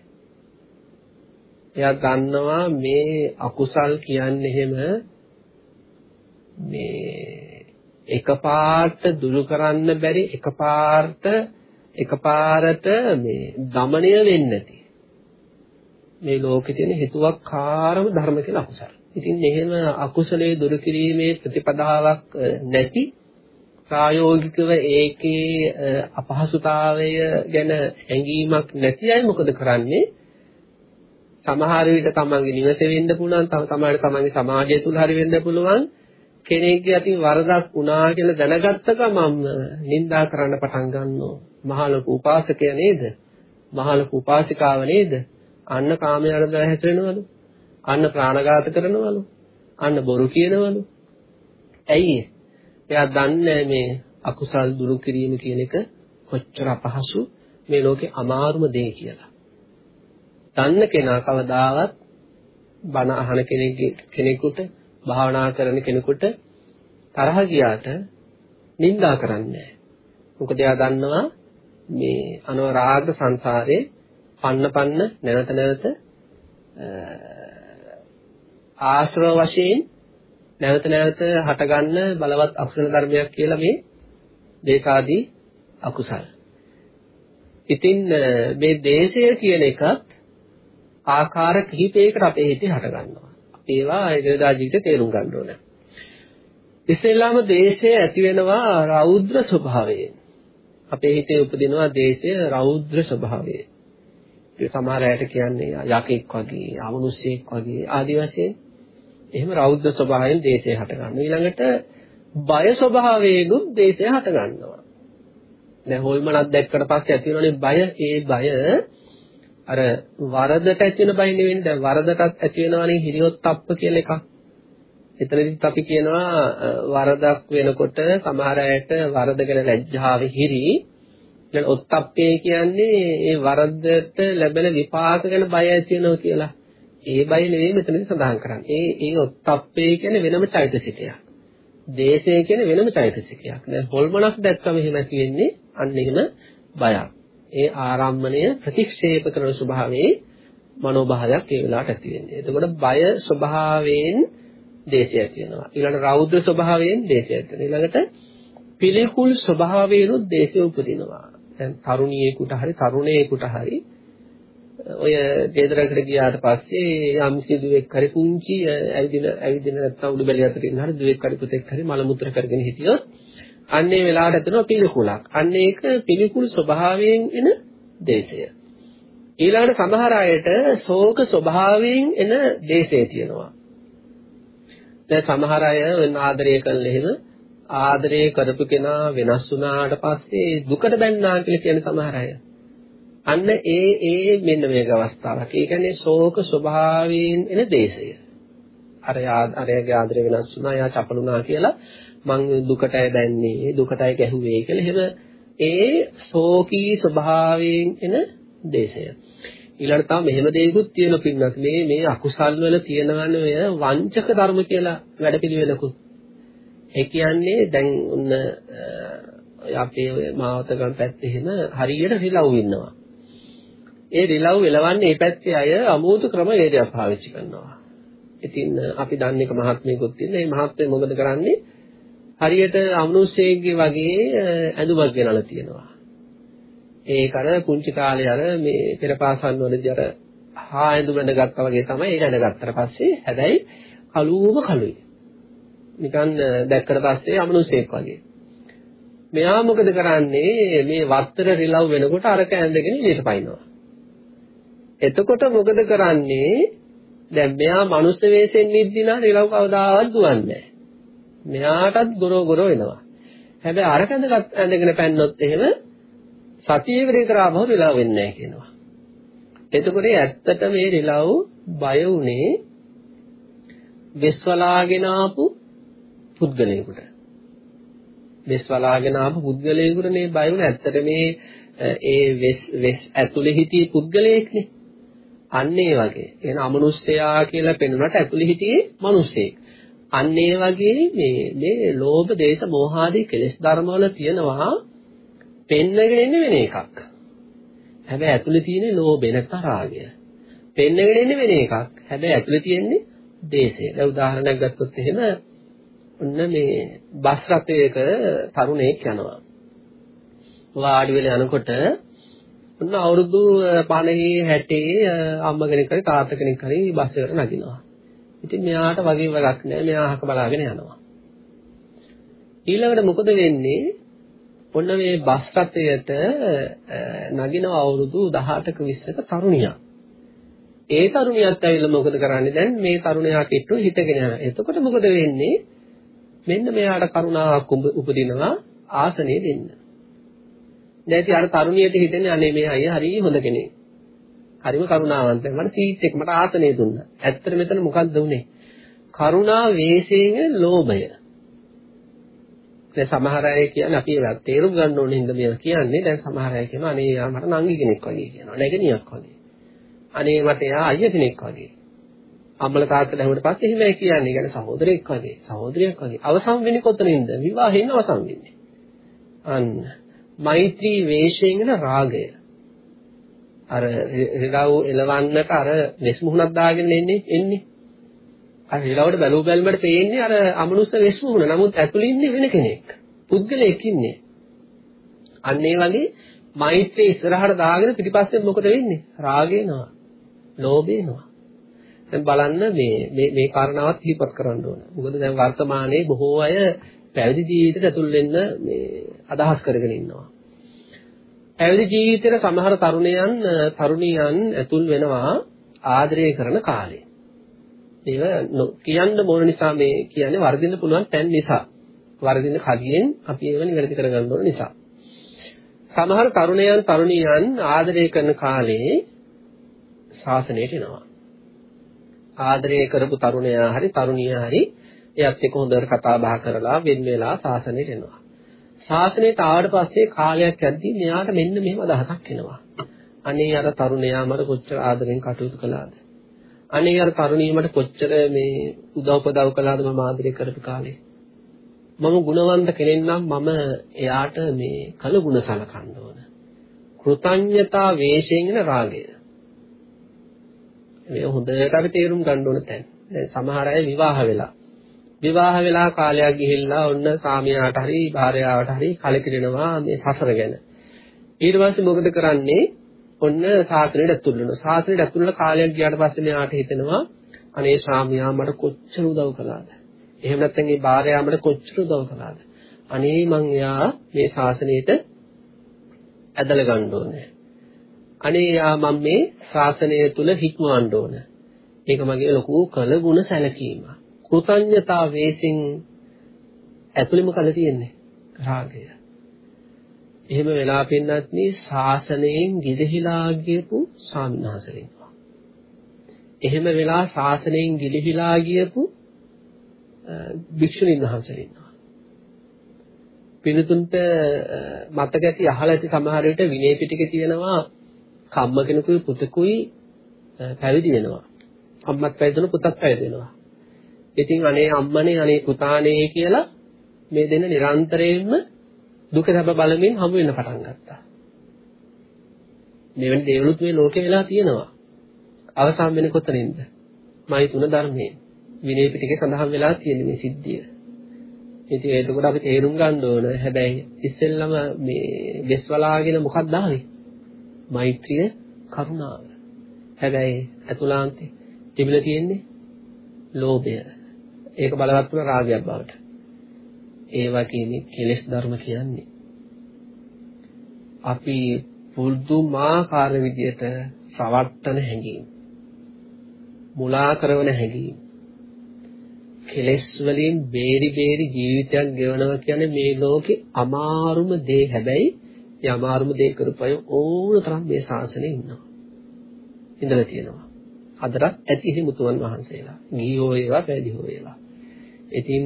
S1: එයා දන්නවා මේ අකුසල් කියන්නේ එහෙම මේ එකපාරට දුරු කරන්න බැරි එකපාරට එකපාරට මේ দমনය වෙන්නේ නැති මේ ලෝකේ තියෙන හේතුවක්කාරම ධර්ම කියලා අකුසල. ඉතින් එහෙම අකුසලයේ දුරු කිරීමේ ප්‍රතිපදාවක් නැති ප්‍රායෝගිකව ඒකේ අපහසුතාවය ගැන ඇඟීමක් නැති අය මොකද කරන්නේ? සමහර විට තමන්ගේ නිවසේ වෙන්න පුළුවන්, තම තමාට තමන්ගේ සමාජය තුල හරි වෙන්න පුළුවන්. කෙනෙක්ගේ අතින් වරදක් වුණා කියලා දැනගත්ත ගමන් නිඳා කරන්න පටන් ගන්නවා. මහ ලොකු උපාසකයා නේද? මහ ලොකු උපාසිකාව නේද? අන්න කාමයේ අරදලා හැතරෙනවලු. අන්න ප්‍රාණඝාත කරනවලු. අන්න බොරු කියනවලු. ඇයි එයා දන්නේ මේ අකුසල් දුරු කිරීම කියන එක කොච්චර අපහසු මේ ලෝකේ අමාරුම දේ කියලා. දන්න කෙනා කවදාවත් බණ අහන කෙනෙක්ගේ කෙනෙකුට භාවනා කරන කෙනෙකුට තරහ ගියාට නිඳා කරන්නේ මොකද එයා දන්නවා මේ අනවරාග සංසාරේ පන්න පන්න නැවත නැවත ආශ්‍රව වශයෙන් නැවත නැවත හටගන්න බලවත් අකුසල ධර්මයක් කියලා මේ දේකාදී අකුසල්. ඉතින් මේ දේශය කියන එකත් ආකාර කිහිපයකට අපේ හිතේ හට ගන්නවා. ඒවා එදිනදා ජීවිතේ තේරුම් ගන්න ඕනේ. ඉස්සෙල්ලාම දේශය ඇති වෙනවා රෞද්‍ර ස්වභාවයෙන්. අපේ හිතේ උපදිනවා දේශය රෞද්‍ර ස්වභාවය. ඒ සමහර අයට කියන්නේ යකෙක් වගේ, අමනුෂ්‍යෙක් වගේ ආදි වශයෙන් එහෙම රෞද්‍ර ස්වභාවයෙන් දේශය හට ගන්නවා. ඊළඟට බය ස්වභාවයෙන්ුත් දේශය හට ගන්නවා. දැන් හොල්මනක් දැක්කට පස්සේ ඇති වෙනනේ බය. ඒ බය අර වරදට ඇති වෙන බය නෙවෙයි. දැන් වරදටත් ඇති වෙනවනේ හිරියොත්ප්ප කියලා එකක්. එතනදිත් අපි කියනවා වරදක් වෙනකොට සමහර අයට වරද ගැන ලැජ්ජාව හිරි දැන් ඔත්තප්පේ කියන්නේ ඒ වරදට ලැබෙන විපාක ගැන බය ඇති වෙනවා කියලා. ඒ බය නෙවෙයි මෙතනදී සඳහන් කරන්නේ. ඒ ඒ ඔත්තප්පේ කියන්නේ වෙනම චෛතසිකයක්. දේශය කියන්නේ වෙනම චෛතසිකයක්. දැන් හොල්මනක් දැක්කම එහෙම ඇති වෙන්නේ අන්න එහෙම බයක්. ඒ ආරම්මණය ප්‍රතික්ෂේප කරන ස්වභාවයේ මනෝභාවයක් ඒ වෙලාවට ඇති වෙන්නේ. එතකොට බය ස්වභාවයෙන් දේශය ඇති වෙනවා. ඊළඟට රෞද්‍ර ස්වභාවයෙන් දේශය ඇති වෙනවා. ඊළඟට පිළිකුල් ස්වභාවයෙන්ුත් දේශය උපදිනවා. දැන් තරුණියෙකුට හරි තරුණයෙකුට හරි ඔය ගෙදරකට ගියාට පස්සේ යම් සිදුවෙක් හරි පුංචි ඇවිදින ඇවිදින නැත්නම් උඩු බැලිය අතරින් හරි දුවෙක් හරි පුතෙක් හරි මල මුත්‍ර කරගෙන හිටියොත් අන්නේ වෙලාවට ඇතනවා පිළිකුලක්. අන්න ඒක පිළිකුල් ස්වභාවයෙන් එන දේශය. ඊළඟට සමහර අයට ශෝක ස්වභාවයෙන් එන දේශය තියෙනවා. දැන් සමහර අය වෙන ආදරය කළ එහෙම ආදරය කරපු කෙනා වෙනස් වුණාට පස්සේ දුකට බැන්නා කියලා කියන සමහර අය. අන්න ඒ ඒ මෙන්න මේක අවස්ථාවක්. ඒ කියන්නේ ශෝක ස්වභාවයෙන් එන දේශය. අර අරයාගේ ආදරය වෙනස් වුණා, යා චපලුණා කියලා මං දුකටයි දැන්නේ, දුකටයි ගැහුවේ කියලා එහෙම ඒ ශෝකී ස්වභාවයෙන් එන දේශය. ඊළඟට තව මෙහෙම දෙයක්ත් තියෙන පින්නක් මේ මේ අකුසල් වල තියෙනවනේ ඔය වංචක ධර්ම කියලා වැඩපිළිවෙලකුත්. ඒ කියන්නේ දැන් උන්න අපේ ඔය මාවතගම් පැත්තේ එහෙම හරියට රිලව් ඉන්නවා. ඒ රිලව් එලවන්නේ මේ පැත්තේ අය අමෝතු ක්‍රම වේදයක් පාවිච්චි කරනවා. ඉතින් අපි දන්න එක මහත්මයෙකුත් ඉන්න. මේ මහත්මයා මොකද කරන්නේ? හරියට අමනුෂ්‍යයෙක්ගේ වගේ ඇඳුමක් ගෙනලා තියෙනවා. ඒක අර පුංචි කාලේ අර මේ පෙරපාසන් වලදී අර හා ඇඳුම් ඇඳගත්තා වගේ තමයි ඒක ඇඳගත්තට පස්සේ හැබැයි කළුවම කළුයි. නිකන් දැක්කට පස්සේ අමනුෂ්‍යෙක් වගේ. මෙයා මොකද කරන්නේ මේ වත්තර රිලව් වෙනකොට අරක ඇඳගෙන එළියට පයින්නවා. එතකොට මොකද කරන්නේ? දැන් මෙයා මනුස්ස වෙස්ෙන් නිද්දිනා රිලව් කවදාවත් දුවන්නේ නැහැ. මෙයාටත් ගොරෝ ගොරෝ වෙනවා. හැබැයි අරක ඇඳගෙන පැන්නොත් එහෙම සතියේකට විතර ආවම රිලව් වෙන්නේ නැහැ කියනවා. එතකොට ඇත්තට මේ රිලව් බය උනේ වෙස්වලාගෙන ආපු පුද්ගලයෙකුට. වෙස්වලාගෙන ආපු පුද්ගලයෙකුට මේ බය උනේ ඇත්තට මේ ඒ වෙස් වෙස් ඇතුලේ හිටිය පුද්ගලයෙක්නේ. අන්න ඒ වගේ. එන අමනුෂ්‍යයා කියලා පෙන්වනට ඇතුලේ හිටියේ මිනිස්සෙක්. අන්න ඒ වගේ මේ මේ ලෝභ, දේශ, මෝහ ආදී කෙලෙස් ධර්මවල තියෙනවා පෙන්නගෙන ඉන්නේ වෙන එකක්. හැබැයි ඇතුලේ තියෙන්නේ ලෝභය නැත්නම් රාගය. පෙන්නගෙන ඉන්නේ වෙන එකක්. හැබැයි ඇතුලේ තියෙන්නේ දේශය. දැන් උදාහරණයක් ගත්තොත් එහෙම ඔන්න මේ බස් රථයක තරුණයෙක් යනවා. වාඩි වෙලා යනකොට ඔන්න අවුරුදු 50 60 අම්ම කෙනෙක් හරි තාත්තා කෙනෙක් හරි බස් එකට නගිනවා. ඉතින් මෙයාට වගේ වලක් නැහැ. මෙයා අහක බලාගෙන යනවා. ඊළඟට මොකද වෙන්නේ? ඔන්න මේ බස් රථයට නගින අවුරුදු 18ක 20ක තරුණියක්. ඒ තරුණියත් ඇවිල්ලා මොකද කරන්නේ දැන් මේ තරුණයා කිට්ටු හිටගෙන යනවා. එතකොට මොකද වෙන්නේ? මෙන්න මෙයාට කරුණාවක් උපදිනවා ආසනේ දෙන්න. දැන් ඉතින් අර තරුණියට හිතෙන්නේ අනේ මේ අයියා හරි හොඳ කෙනෙක්. හරිම කරුණාවන්තයි. මට සීට් එක මට ආසනේ දුන්නා. ඇත්තට මෙතන මොකක්ද උනේ? කරුණා වේසයෙන් ලෝභය. දැන් සමහර අය කියන්නේ අපි ඒක තේරුම් ගන්න ඕනේ හින්දා මේවා කියන්නේ. දැන් සමහර අය කියනවා අනේ යා මට නංගි කෙනෙක් වගේ කියනවා. නැගණියක් වගේ. අනේ මට යා අයියා කෙනෙක් වගේ. අම්මල තාත්තලා ඇහුවට පස්සේ එහෙමයි කියන්නේ. කියන්නේ සහෝදරයෙක් වගේ, සහෝදරියක් වගේ. අවසන් වෙන්නේ කොතනින්ද? විවාහයෙන් අවසන් වෙන්නේ. අන්න මෛත්‍රී වේශයෙන් එන රාගය. අර රිලව් එලවන්නට අර වෙස් මුහුණක් දාගෙන එන්නේ එන්නේ. අර ඊළවට බැලුව බැලමට පේන්නේ අර අමනුස්ස වෙස් මුහුණ. නමුත් ඇතුළේ ඉන්නේ වෙන කෙනෙක්. පුද්ගලයෙක් ඉන්නේ. අන්න ඒ වගේ මෛත්‍රී ඉස්සරහට දාගෙන පිටිපස්සෙන් මොකද වෙන්නේ? රාගේනවා. ලෝභේනවා. දැන් බලන්න මේ මේ මේ කාරණාවත් හිපත් කරන්න ඕන. මොකද දැන් වර්තමානයේ බොහෝ අය පැවිදි ජීවිතයට ඇතුල් වෙන්න මේ අදහස් කරගෙන ඉන්නවා. පැවිදි ජීවිතේට සමහර තරුණයන් තරුණියන් ඇතුල් වෙනවා ආදරය කරන කාලේ. ඒව කියන්න මොන නිසා මේ කියන්නේ වර්ධින්න පුළුවන් තැන් නිසා. වර්ධින්න කලියෙන් අපි ඒව නිවැරදි කරගන්න ඕන නිසා. සමහර තරුණයන් තරුණියන් ආදරය කරන කාලේ ශාසනයට එනවා. ආදරය කරපු තරුණයා හරි තරුණියා හරි එයත් එක්ක හොඳට කතා බහ කරලා වෙන වෙලා ශාසනයට එනවා. ශාසනයට ආවට පස්සේ කාලයක් යද්දී මෙයාට මෙන්න මෙහෙම අදහසක් එනවා. අනේ අර තරුණයා මට කොච්චර ආදරෙන් කටයුතු කළාද? අනේ අර තරුණිය මට කොච්චර මේ උදව් උපදව් කළාද මම ආදරය කරපු කාලේ? මම ගුණවන්ත කෙනෙක් නම් මම එයාට මේ කළ ගුණ සලකන්න ඕන. කෘතඥතා වේශයෙන් එන රාගය. මේ හොඳට අපි තේරුම් ගන්න ඕන තැන. දැන් සමහර අය විවාහ වෙලා විවාහ වෙලා කාලයක් ගිහිල්ලා ඔන්න සාමියාට හරි භාර්යාවට හරි කලකිරෙනවා මේ සසර ගැන. ඊට පස්සේ මොකද කරන්නේ? ඔන්න සාසනයට ඇතුල් වෙනවා. සාසනයට ඇතුල් වෙලා කාලයක් ගියාට පස්සේ මෙයාට හිතෙනවා අනේ සාමියා මට කොච්චර උදව් කළාද? එහෙම නැත්නම් මේ භාර්යාව මට කොච්චර උදව් කළාද? අනේ මං එයා මේ ශාසනයට ඇදලා ගන්න ඕනේ. අනේ යා මම මේ ශාසනය තුල හික්මවන්න ඕන. ඒක මගේ ලොකු කළ ගුණ සැලකීමක්. කෘතඥතා වේසින් ඇතුළෙම කල තියෙන්නේ රාගය. එහෙම වෙලා පින්නත් මේ ශාසනයෙන් ගිලිහිලා ගියපු සාමිනහසලින්. එහෙම වෙලා ශාසනයෙන් ගිලිහිලා ගියපු භික්ෂුණීන් වහන්සේලා ඉන්නවා. පින්තුන්ට මතක ඇති අහලා ඇති සමහර විට විනය පිටකේ තියෙනවා කම්ම කෙනෙකුයි පුතකුයි පැවිදි වෙනවා. අම්මත් පැවිදෙන පුතත් පැවිදෙනවා. ඉතින් අනේ අම්මනේ අනේ පුතානේ කියලා මේ දෙන්න නිරන්තරයෙන්ම දුක සැප බලමින් හමු වෙන්න පටන් ගත්තා. මෙවැනි දේවලුත් මේ ලෝකේ වෙලා තියෙනවා. අවසාන වෙන්නේ කොතනින්ද? මයි තුන ධර්මයෙන්. විනය පිටකේ සඳහන් වෙලා තියෙන මේ සිද්ධිය. ඉතින් ඒකකොට අපි තේරුම් ගන්න ඕන. හැබැයි ඉස්සෙල්ලම මේ වෙස්වලාගෙන මොකක්ද ආවේ? මෛත්‍රිය, කරුණාව. හැබැයි අතුලාන්තේ තිබිලා තියෙන්නේ ලෝභය. ඒක බලවත් වුණ රාගයක් බවට. ඒවා කියන්නේ කෙලෙස් ධර්ම කියන්නේ. අපි පුදුමාකාර විදියට රවට්ටන හැඟීම්. මුලා කරන හැඟීම්. කෙලෙස් වලින් බේරි බේරි ජීවිතයක් ගෙවනවා කියන්නේ මේ ලෝකේ අමාරුම දේ හැබැයි ඒ අමාරුම දේ කරපය ඕන තරම් මේ ශාසනයේ ඉන්නවා. ඉඳලා තියෙනවා. අදටත් ඇති හිමුතුන් වහන්සේලා. ගිහියෝ ඒවා පැවිදි හෝ ඒවා. ඉතින්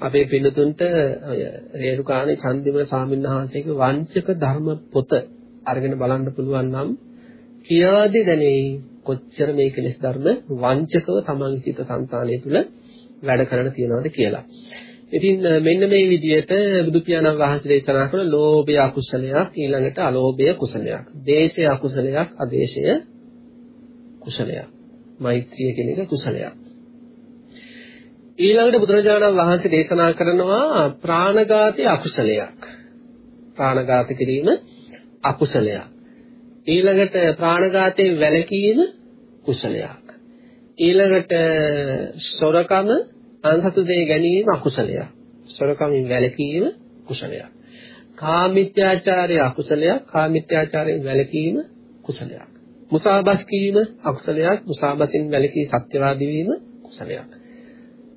S1: අපේ පින්නතුන්ට ඔය රේරුකාණේ චන්දිමල ස්වාමීන් වහන්සේගේ වංචක ධර්ම පොත අරගෙන බලන්න පුළුවන් නම් කියාදී දැනේ කොච්චර මේ කෙලෙස් ධර්ම වංචකව තමන්ගේ චිත්ත සංතානය තුළ වැඩ කරන තියනවාද කියලා. ඉතින් මෙන්න මේ විදිහට බුදු පියාණන් වහන්සේ දේශනා කළ ලෝභය අකුසලයක් ඊළඟට අලෝභය කුසලයක්. දේශය අකුසලයක් අදේශය කුසලයක්. මෛත්‍රිය කියන එක කුසලයක්. ඊළඟට බුදුරජාණන් වහන්සේ දේශනා කරනවා ප්‍රාණඝාතය අකුසලයක්. ප්‍රාණඝාත කිරීම අකුසලයක්. ඊළඟට ප්‍රාණඝාතයෙන් වැළකීම කුසලයක්. ඊළඟට සොරකම අන්සතු දෙය ගැනීම අකුසලයක්. සොරකමින් වැළකීම කුසලයක්. කාමිත්‍යාචාරය අකුසලයක්. කාමිත්‍යාචාරයෙන් වැළකීම කුසලයක්. මුසාබස් කිරීම අකුසලයක්. මුසාබසින් වැළකී සත්‍යවාදී වීම කුසලයක්.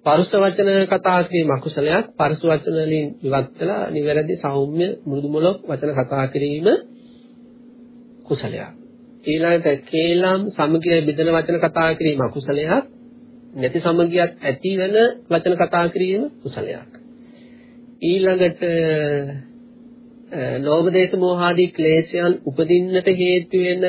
S1: පරුස වචන කතා කිරීම අකුසලයක්. පරුස වචන වලින් ඉවත් වෙලා නිවැරදි සෞම්‍ය මෘදු මොලොක් වචන කතා කිරීම කුසලයක්. ඊළඟට කේලම් සමගිය බෙදෙන වචන කතා කිරීම අකුසලයක්. නැති සමගියක් ඇති වෙන වචන කතා කිරීම කුසලයක්. ඊළඟට ලෝභ දේශ මොහ ආදී ක්ලේශයන් උපදින්නට හේතු වෙන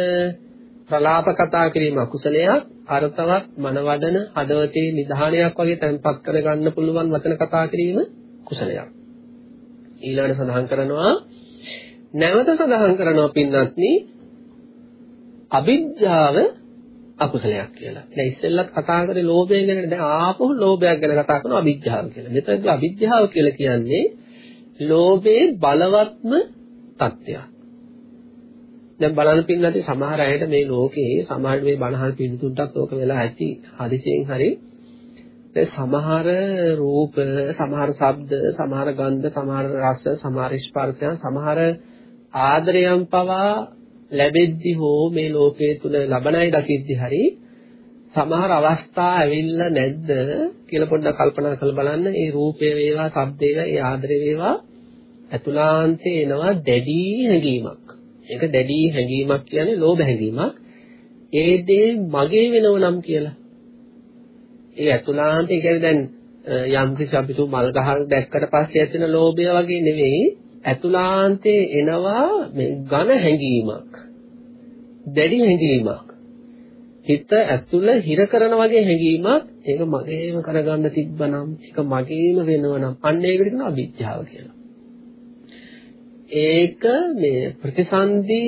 S1: ප්‍රලාප කතා කිරීම අකුසලයක්. අර්ථවත් මනවඩන හදවතේ නිධානයක් වගේ තැන්පත් කරගන්න පුළුවන් වචන කතා කිරීම කුසලයක්. ඊළඟට සඳහන් කරනවා නැවත සඳහන් කරනවා පින්වත්නි අවිද්‍යාව අකුසලයක් කියලා. දැන් ඉස්සෙල්ලත් කතා කරේ ලෝභය ගැන දැන් ආපහු ලෝභයක් ගැන කතා කරනවා අවිද්‍යාව කියලා. මෙතනදී අවිද්‍යාව කියලා කියන්නේ ලෝභයේ බලවත්ම තත්ත්වයක්. දැන් බලන්න පින්නදී සමහර අයට මේ ලෝකේ සමහර මේ බණහල් පින්තුන්ටත් ඕක වෙලා ඇති හදිසියෙන් හරි දැන් සමහර රූප සමහර ශබ්ද සමහර ගන්ධ සමහර රස සමහර ස්පර්ශයන් සමහර ආදරයන් පවා ලැබෙද්දි හෝ මේ ලෝකයේ තුල ලබනයි දකිද්දි හරි සමහර අවස්ථා ඇවිල්ලා නැද්ද කියලා පොඩ්ඩක් කල්පනා කරලා බලන්න. ඒ රූපය වේවා, ශබ්දය වේවා, ඒ ආදරය වේවා ඇතුළාන්තේ එනවා දැඩි හැඟීමක්. ඒක දැඩි හැඟීමක් කියන්නේ ලෝභ හැඟීමක්. ඒ දේ මගේ වෙනව නම් කියලා. ඒ ඇතුළාන්තේ කියන්නේ දැන් යම් කිසි අපි තු මල් ගහක් දැක්කට පස්සේ ඇතින ලෝභය වගේ නෙවෙයි ඇතුළාන්තේ එනවා මේ ඝන හැඟීමක්. දැඩි හැඟීමක්. හිත ඇතුළ හිර කරන වගේ හැඟීමක් ඒක මගේම කරගන්න තිබ්බනම් ඒක මගේම වෙනවනම් අන්න ඒකට කියනවා අවිද්‍යාව කියලා. ඒක මේ ප්‍රතිසන්දි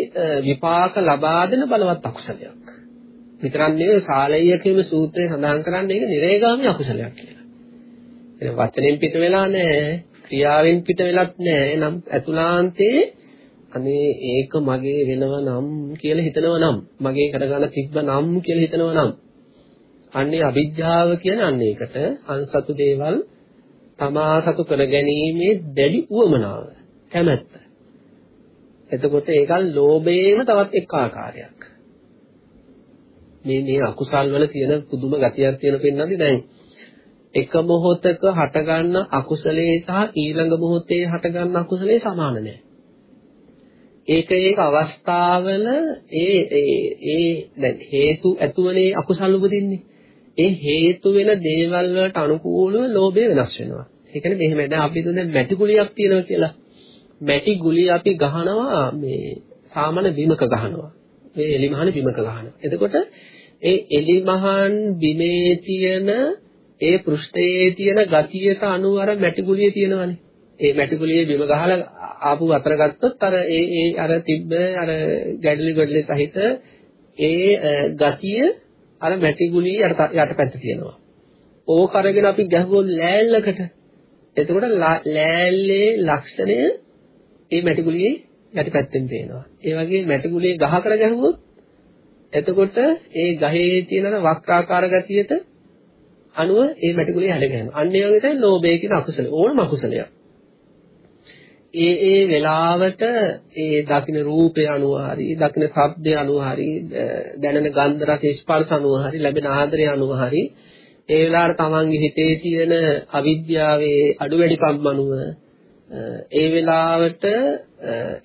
S1: විපාක ලබා දෙන බලවත් අකුසලයක්. විතරක් නෙවෙයි සාලය්‍යකේම සූත්‍රයේ සඳහන් කරන්නේ ඒක නිරේගාමී අකුසලයක් කියලා. ඒ වචනෙන් පිට වෙලා නැහැ, ක්‍රියාවෙන් පිට වෙලත් නැහැ. නම් ඇතුළාන්තේ අනේ ඒක මගේ වෙනව නම් කියලා හිතනව නම් මගේ කරගන්න තිබ්බ නම් කියලා හිතනව නම් අන්නේ අවිජ්ජාව කියන්නේ අන්න ඒකට අන්සතු දේවල් තමා සතු කර ගැනීමේ දැඩි උවමනාව කැමැත්ත. එතකොට ඒක ලෝභයේම තවත් එක් ආකාරයක්. මේ මේ අකුසල් වල තියෙන පුදුම ගතියක් තියෙන පෙන්නන්නේ දැන් එක මොහොතක හටගන්න අකුසලයේ සහ ඊළඟ මොහොතේ හටගන්න අකුසලයේ සමාන නැහැ. ඒක ඒක අවස්ථාවල ඒ ඒ ඒ දැන් හේතු ඇතුවනේ අකුසල් උපදින්නේ. ඒ හේතු වෙන දේවල් වලට අනුකූලව ලෝභය වෙනස් වෙනවා. ඒ කියන්නේ මෙහෙම දැන් අපි දැන් මැටි ගුලියක් තියෙනවා කියලා. මැටි ගුලිය අපි ගහනවා මේ සාමාන්‍ය බිමක ගහනවා. මේ එලිමහන බිමක ගහනවා. එතකොට ඒ එලිමහන් බිමේ තියෙන ඒ පෘෂ්ඨයේ තියෙන ගතියට අනුව අර මැටි ගුලිය තියෙනවනේ. ඒ මැටි ගුලියේ බිම ගහලා ආපු අතර ගත්තොත් අර ඒ ඒ අර තිබ්බ අර ගැඩලි ගැඩලි සහිත ඒ ගතිය අර මැටි ගුලියේ යටපැත්ත තියෙනවා. ඕක අරගෙන අපි ගැහුවොත් ලෑල්ලකට එතකොට ලෑල්ලේ ලක්ෂණය ඒ මැටි ගුලියේ යටිපැත්තෙන් පේනවා. ඒ වගේ මැටි ගුලියේ ගහ කර ගැහුවොත් එතකොට ඒ ගහේ තියෙන වක්‍රාකාර ගතියට අනුව ඒ මැටි ගුලිය හැඩ ගැහෙනවා. අන්න ඒ වගේ තමයි ලෝභය කියන අකුසල. ඕනම අකුසලයක්. ඒ ඒ වෙලාවට ඒ දකින්න රූපය අනුව හරි දකින්න ශබ්දය අනුව හරි දැනෙන ගන්ධ රස ස්පර්ශ අනුව හරි ලැබෙන ආදරය අනුව හරි ඒ වෙලාවට තමන්ගේ හිතේ තියෙන අවිද්‍යාවේ අඩු වැඩිකම් අනුව ඒ වෙලාවට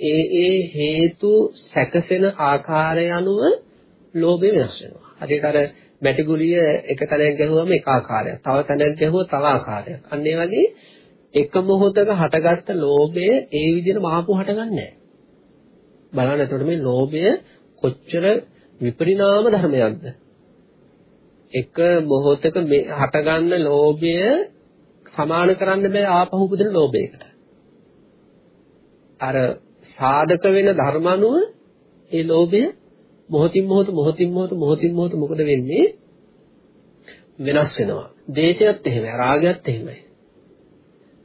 S1: ඒ ඒ හේතු සැකසෙන ආකාරය අනුව ලෝභය වෙනස් වෙනවා. හරියට අර මැටි ගුලිය එක තැනක් ගැහුවම එක ආකාරයක්. තව තැනක් ගැහුවොත් තව ආකාරයක්. අන්න ඒ වගේ එක මොහොතක හටගත්ත ලෝභය ඒ විදිහට මාපු හටගන්නේ නැහැ. බලන්න එතකොට මේ ලෝභය කොච්චර විපරිණාම ධර්මයක්ද? එක මොහොතක මේ හටගන්න ලෝභය සමාන කරන්න බෑ ආපහු උපදින ලෝභයකට. අර සාධක වෙන ධර්ම අනුව ඒ ලෝභය මොහොතින් මොහොත මොහොතින් මොහොත මොහොතින් මොහොත මොකද වෙන්නේ? වෙනස් වෙනවා. දේශයත් එහෙමයි, රාගයත් එහෙමයි.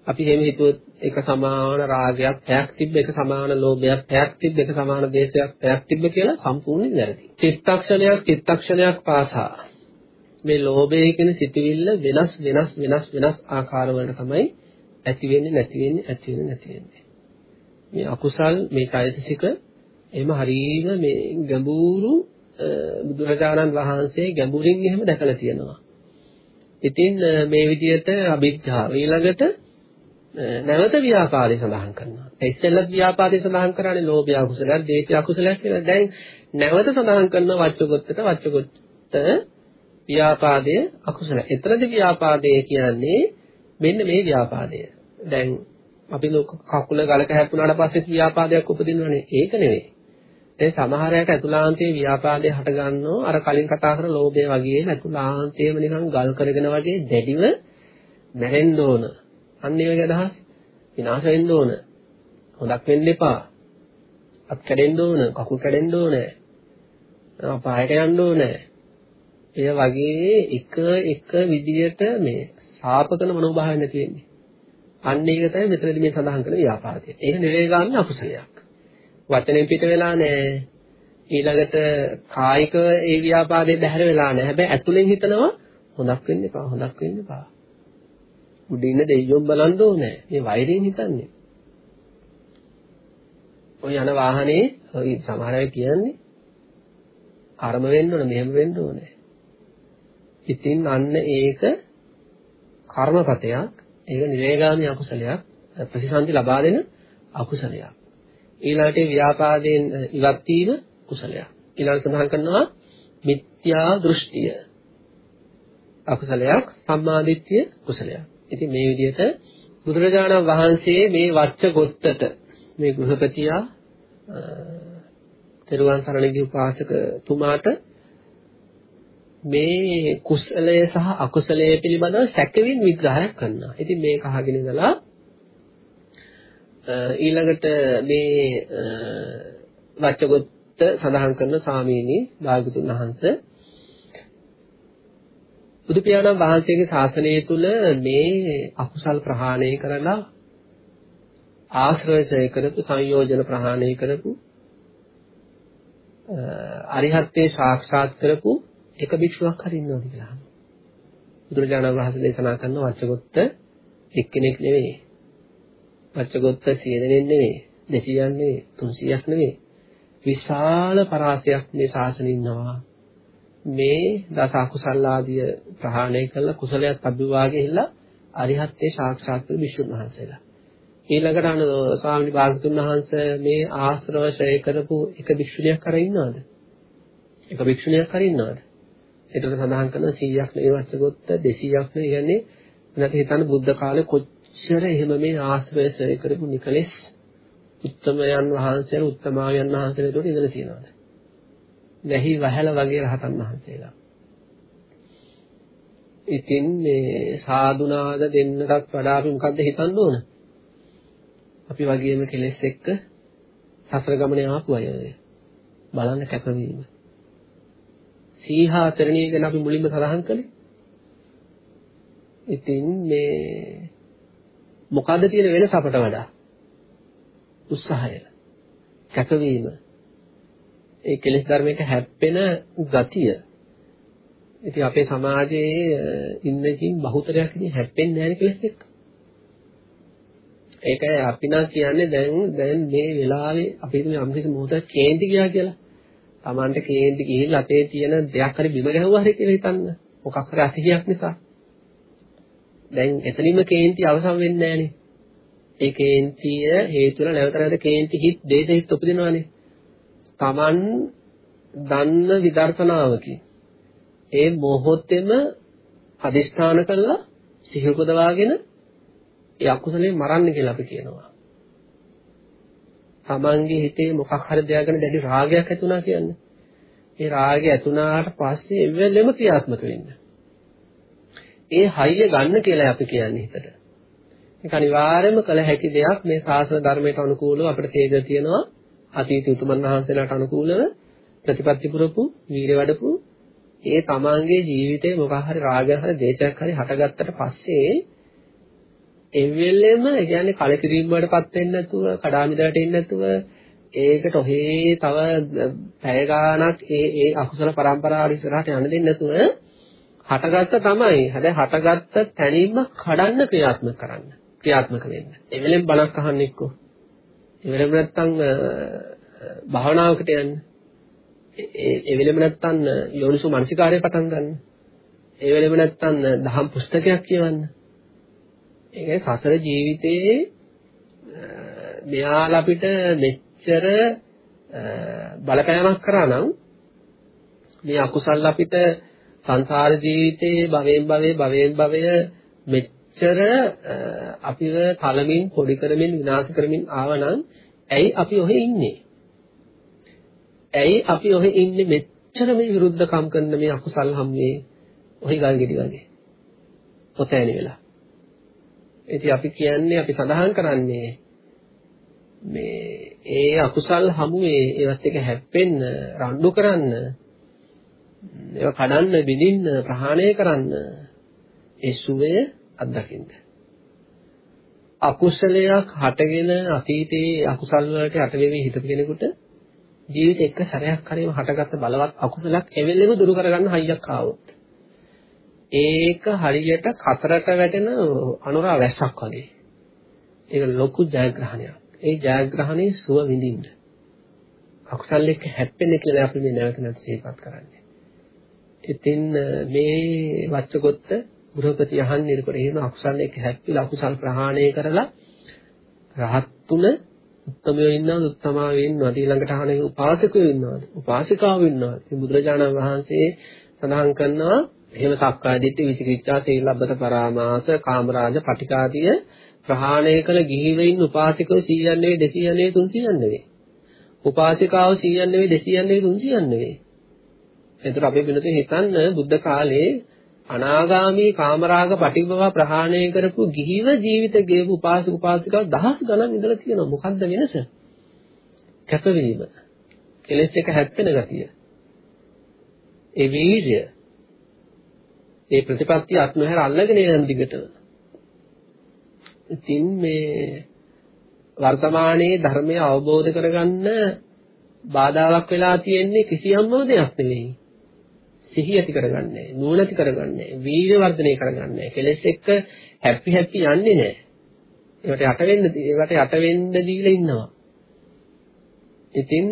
S1: අපි එහෙම හිතුවොත් එක සමාන රාගයක් පැයක් තිබ්බ එක සමාන ලෝභයක් පැයක් තිබ්බ එක සමාන දේශයක් පැයක් තිබ්බ කියලා සම්පූර්ණයෙන් වැරදි. චිත්තක්ෂණයක් චිත්තක්ෂණයක් පාසා මේ ලෝභය කියන සිතුවිල්ල වෙනස් වෙනස් වෙනස් වෙනස් ආකාරවලට තමයි ඇති වෙන්නේ නැති වෙන්නේ ඇති වෙන්නේ නැති වෙන්නේ. මේ අකුසල් මේ চৈতසික එහෙම හරීම මේ ගැඹුරු බුදුරජාණන් වහන්සේ ගැඹුරින් එහෙම දැකලා තියෙනවා. ඉතින් මේ විදිහට අභිජ්ජා ඊළඟට නැවත ව්‍යාපාරය සඳහන් කරනවා. ඒ ඉස්සෙල්ලත් ව්‍යාපාරය සඳහන් කරන්නේ ලෝභය අකුසලයක්, දේශය අකුසලයක් කියලා. දැන් නැවත සඳහන් කරන වච්චගොත්තට වච්චගොත්ත ව්‍යාපාදයේ අකුසල. එතරම්දි ව්‍යාපාදයේ කියන්නේ මෙන්න මේ ව්‍යාපාදය. දැන් අපි කකුල ගලක හැප්පුණාට පස්සේ ව්‍යාපාදයක් උපදිනවනේ. ඒක නෙවෙයි. දැන් සමහර අයට අතුලාන්තයේ ව්‍යාපාදේ හට ගන්නෝ අර කලින් කතා කරන ලෝභය වගේ අතුලාන්තයේම නිකන් ගල් කරගෙන වගේ දැඩිව මැරෙන්න ඕන. අන්න ඒ වගේ අදහස් විනාශ වෙන්න ඕන. හොදක් වෙන්න එපා. අත් කැඩෙන්න ඕන, කකුල් කැඩෙන්න ඕන. අපායට යන්න ඕන. එය වගේ එක එක විදියට මේ ශාපකන මනෝභාවය නැති වෙන්නේ. අන්න ඒක තමයි මෙතනදී මේ සඳහන් කරන ව්‍යාපාදය. ඒක නිරේගාමී අකුසලයක්. වචනෙන් පිට වෙලා නැහැ. ඊළඟට කායික ඒ ව්‍යාපාදේ බැහැර වෙලා නැහැ. හැබැයි ඇතුලෙන් හිතනවා හොඳක් වෙන්න එපා, හොඳක් වෙන්න එපා. උඩින් දෙයියොන් බලන් ඕනේ. මේ වෛරයෙන් හිතන්නේ. ඔය යන වාහනේ ඔය සමහර අය කියන්නේ අරම වෙන්න ඕන මෙහෙම වෙන්න ඕනේ. ඉතින් අන්න ඒක කර්මපතයක්. ඒක නිරේගාමී අකුසලයක්. ප්‍රතිසන්දි ලබා දෙන අකුසලයක්. ඊළඟට ව්‍යාපාදයෙන් ඉවත් වීම කුසලයක්. ඊළඟ සඳහන් කරනවා මිත්‍යා දෘෂ්ටිය. අකුසලයක් සම්මාදිට්ඨිය කුසලයක්. ඉතින් මේ විදිහට බුදුරජාණන් වහන්සේ මේ වච්ච ගොත්තට මේ ගෘහපතියා තෙරුවන් සරණ ගිය උපාසක තුමාට මේ කුසලය සහ අකුසලය පිළිබඳව සැකවින් විග්‍රහයක් කරනවා. ඉතින් මේක අහගෙන ඉඳලා ඊළඟට මේ වච්චගොත්ත සඳහන් කරන සාමීනි භාගතුන් වහන්සේ බුදු පියාණන් වහන්සේගේ ශාසනය තුල මේ අකුසල් ප්‍රහාණය කරලා ආශ්‍රය කරපු සංයෝජන ප්‍රහාණය කරපු අරිහත්ත්වේ සාක්ෂාත් කරපු එක භික්ෂුවක් හරි ඉන්නවද කියලා අහනවා. බුදුරජාණන් වහන්සේ දේශනා කරන වච්චගොත්ත එක්කෙනෙක් නෙවෙයි. වච්චගොත්ත 100 දෙනෙක් නෙවෙයි. 200ක් නෙවෙයි. 300ක් නෙවෙයි. විශාල පරාසයක් මේ ශාසනය ඉන්නවා. මේ දස අකුසල් ආදිය ප්‍රහාණය කළ කුසලයක් අභිවාගෙහිලා අරිහත්ත්වේ සාක්ෂාත් කළ විසුණු වහන්සේලා. ඊළඟට අන ස්වාමීන් වහන්සේ මේ ආශ්‍රවශය කරපු එක භික්ෂුණියක් අර ඉන්නවද? එක භික්ෂුණියක් අර ඉන්නවද? ඒකට සඳහන් කරන 100ක් නෙවෙයි වච්චගොත්ත 200ක් නෙවෙයි කියන්නේ නැත්නම් හිතන්න බුද්ධ කාලේ කොච්චර එහෙම මේ ආශ්‍රවශය කරපු නිකලෙස් උත්තමයන් වහන්සේලා උත්තමායන් වහන්සේලා උඩ ඉඳලා තියෙනවද? වැහි වහල වගේ රහතන් වහන්සේලා. ඉතින් මේ සාදුනාද දෙන්නටත් වඩා අපි මොකද්ද හිතන්න ඕන? අපි වගේම කෙලෙස් එක්ක සසර ගමනේ ආපු අය බලන්න කැපවීම. සීහා තරණිය ගැන අපි මුලින්ම සඳහන් කළේ. ඉතින් මේ මොකද්ද තියෙන වෙනස අපට වඩා? උත්සාහය. කැපවීම. ඒ කෙලෙස් ධර්මයක හැප්පෙන ගතිය. ඉතින් අපේ සමාජයේ ඉන්නකින් බහුතරයක් ඉතින් හැප්පෙන්නේ නැහැ කෙලෙස් එක්ක. ඒකයි අපි නම් කියන්නේ දැන් දැන් මේ වෙලාවේ අපි හිතමු යම් කිසි මොහොතක් කේන්ති ගියා කියලා. Tamante කේන්ති ගිහිල්ලා අතේ තියෙන දෙයක් හරි බිම ගැහුවා හරි කියලා හිතන්න. මොකක් හරි අසිහියක් නිසා. දැන් එතනින්ම කේන්ති අවසන් වෙන්නේ නැහනේ. ඒ කේන්තිය හේතු වෙලා නැවත නැවත කේන්ති හිත් දේශ හිත් උපදිනවානේ. Taman දන්න විදර්ශනාවකින් ඒ මොහොතේම අදිස්ථාන කළා සිහි උපදවාගෙන ඒ අකුසලේ මරන්න කියලා අපි කියනවා. තමන්ගේ හිතේ මොකක් හරි දෙයක් ගැන දැඩි රාගයක් ඇති වුණා කියන්නේ. ඒ රාගය ඇතුණාට පස්සේ එවෙලෙම ක්‍රියාත්මක වෙන්න. ඒ හයිය ගන්න කියලා අපි කියන්නේ හිතට. ඒක අනිවාර්යයෙන්ම කළ හැකි දෙයක් මේ ශාසන ධර්මයට අනුකූලව අපිට තේරෙලා තියෙනවා. අතීත උතුමන් වහන්සේලාට අනුකූලව ප්‍රතිපත්ති පුරපු, වීර වඩපු ඒ තමන්ගේ ජීවිතේ මොකක් හරි රාගයක් හරි දේශයක් හරි හටගත්තට පස්සේ එවෙලෙම කියන්නේ කලකිරීම වලටපත් වෙන්නේ නැතුව, කඩාමිදලට එන්නේ නැතුව ඒකට ඔහේ තව පැය ගාණක් ඒ ඒ අකුසල પરම්පරාව ඉස්සරහට යන්න දෙන්නේ නැතුව හටගත්ත තමයි. හැබැයි හටගත්ත තැනින්ම කඩන්න ක්‍රියාත්මක කරන්න. ක්‍රියාත්මක වෙන්න. එවෙලෙම බණක් අහන්න එක්කෝ. එවෙලෙම නැත්තම් භාවනාවකට යන්න. ඒ වෙලෙම නැත්තම් යෝනිසෝ මනසිකාරය පටන් ගන්න. ඒ වෙලෙම නැත්තම් දහම් පුස්තකයක් කියවන්න. ඒකයි සසර ජීවිතයේ මෙයාලා අපිට මෙච්චර බලපෑමක් කරා නම් මේ අකුසල් අපිට සංසාර ජීවිතයේ භවෙන් භවයේ භවෙන් භවය මෙච්චර අපිව කලමින් පොඩි කරමින් විනාශ කරමින් ආවනම් ඇයි අපි ඔහෙ ඉන්නේ? ඇයි අපි ඔහෙ ඉන්නේ මෙච්චර මේ විරුද්ධකම් කරන මේ අකුසල් හැම්මේ ඔහි ගල් ගෙඩි වගේ. පොතෑනි වෙලා. ඉතින් අපි කියන්නේ අපි සඳහන් කරන්නේ මේ ඒ අකුසල් හමුවේ ඒවත් එක හැප්පෙන්න රණ්ඩු කරන්න ඒවා කඩන්න බිඳින්න ප්‍රහාණය කරන්න ඒ සුවය අත්දකින්න. අකුසලයක් හටගෙන අතීතයේ අකුසල් වලට යට වෙවි හිටපු කෙනෙකුට ජීවිත එක්ක සැරයක් හරිම හටගත්ත බලවත් අකුසලයක් එවෙලෙම දුරු කරගන්න හයියක් ආවොත් ඒක හරියට කතරට වැටෙන අනුරා වැස්සක් වගේ. ඒක ලොකු ජයග්‍රහණයක්. ඒ ජයග්‍රහණේ සුව විඳින්න. අකුසල් එක්ක හැප්පෙන්නේ කියලා අපි මේ නැවත නැවත සිහිපත් කරන්නේ. ඉතින් මේ වච්චගොත්ත ගෘහපති අහන්නේ එතකොට එහෙම අකුසල් එක්ක හැප්පිලා අකුසල් ප්‍රහාණය කරලා රහත් තුන උත්තමයෝ ඉන්නවද උත්තමාවෝ ඉන්නවද ඊළඟට අහන්නේ උපාසකයෝ ඉන්නවද උපාසිකාවෝ ඉන්නවද ඉතින් බුදුරජාණන් වහන්සේ සඳහන් කරනවා එහෙම සක්කාය දිට්ඨි විචිකිච්ඡා සීලබ්බත පරාමාස කාමරාජ පටිකාදිය ප්‍රහාණය කළ ගිහිව ඉන්න උපාසිකයෝ 100ක් නෙවෙයි 200ක් නෙවෙයි 300ක් නෙවෙයි උපාසිකාව 100ක් නෙවෙයි 200ක් නෙවෙයි 300ක් නෙවෙයි එතකොට අපි වෙනතේ හිතන්න බුද්ධ කාලේ අනාගාමී කාමරාග පටිභව ප්‍රහාණය කරපු ගිහිව ජීවිත ගෙවපු උපාසක උපාසිකාව දහස් ගණන් ඉඳලා තියෙනවා. මොකද්ද වෙනස? කැපවීම. කෙලෙස් එක හැප්පෙන ගතිය. ඒ වීර්ය. ඒ ප්‍රතිපත්ති අත්නොහැර අල්ලගෙන යන දිගටම. ඉතින් මේ වර්තමානයේ ධර්මය අවබෝධ කරගන්න බාධාවක් වෙලා තියෙන්නේ කිසියම්ම දෙයක් නෙවෙයි. සිහිය ඇති කරගන්නේ නුවණ ඇති කරගන්නේ වීර්ය වර්ධනය කරගන්නේ. කෙලෙස් එක්ක හැපි හැපි යන්නේ නැහැ. ඒවට යට වෙන්න ඒවට යට වෙන්න දීලා ඉන්නවා. ඉතින්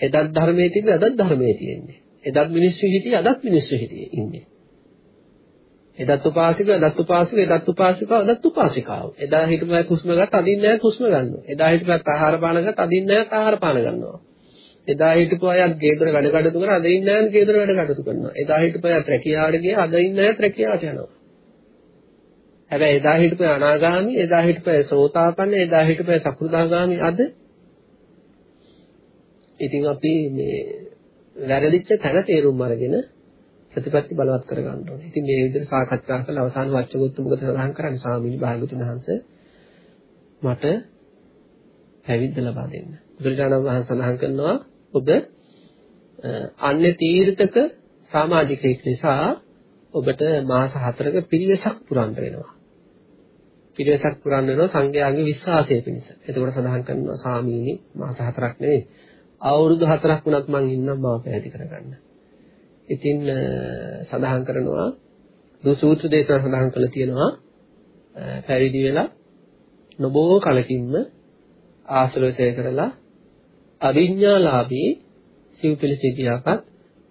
S1: එදත් ධර්මයේ තිබෙ අදත් ධර්මයේ තියෙන්නේ. එදත් මිනිස්සු හිටියේ අදත් මිනිස්සු හිටියේ ඉන්නේ. එදත් උපාසිකව එදත් උපාසිකව එදත් උපාසිකව අදත් උපාසිකාව එදා හිටපු අය කුස්ම ගත්ත අදින් නැහැ කුස්ම ගන්නවා එදා හිටපු අය ආහාර පාන ගත්ත අදින් නැහැ ආහාර පාන ගන්නවා එදා හිටපු අයත් ගේදොර වැඩ කටයුතු කරා අද ඉන්න අයත් ගේදොර වැඩ කටයුතු කරනවා. එදා හිටපු අයත් රැකියාවට ගියා අද ඉන්න අයත් රැකියාවට යනවා. හැබැයි එදා හිටපු අනාගාමි, එදා හිටපු සෝතාපන්න, එදා හිටපු සකෘදාගාමි අද ඉතින් අපි මේ වැරදිච්ච තැන තේරුම් අරගෙන ප්‍රතිපත්ති බලවත් කර ගන්න ඕනේ. ඉතින් මේ විදිහට සාකච්ඡා කරලා අවසාන වච්චගොත්තු මොකද සඳහන් කරන්නේ ස්වාමීනි භාගතුන් වහන්සේ මට පැවිද්ද ලබා දෙන්න. බුදුරජාණන් වහන්සේ සඳහන් කරනවා ඔබ අන්‍ය තීර්ථක සමාජිකයෙක් නිසා ඔබට මාස 4ක පිරිවෙසක් පුරන්න වෙනවා. පිරිවෙසක් පුරන්න වෙනවා සංඝයාගේ විශ්වාසය පිණිස. එතකොට සඳහන් කරනවා සාමීනි මාස 4ක් නෙවෙයි අවුරුදු 4ක් වුණත් මං ඉන්නම් මාව පැහැදිලි කරගන්න. ඉතින් සඳහන් කරනවා දුසූත්‍ර දේශනා සඳහන් කළ තියෙනවා පැවිදි වෙලා නොබෝ කලකින්ම ආශ්‍රවසය කරලා අවිඥාලාභී සිව්පිලි සිටියාපත්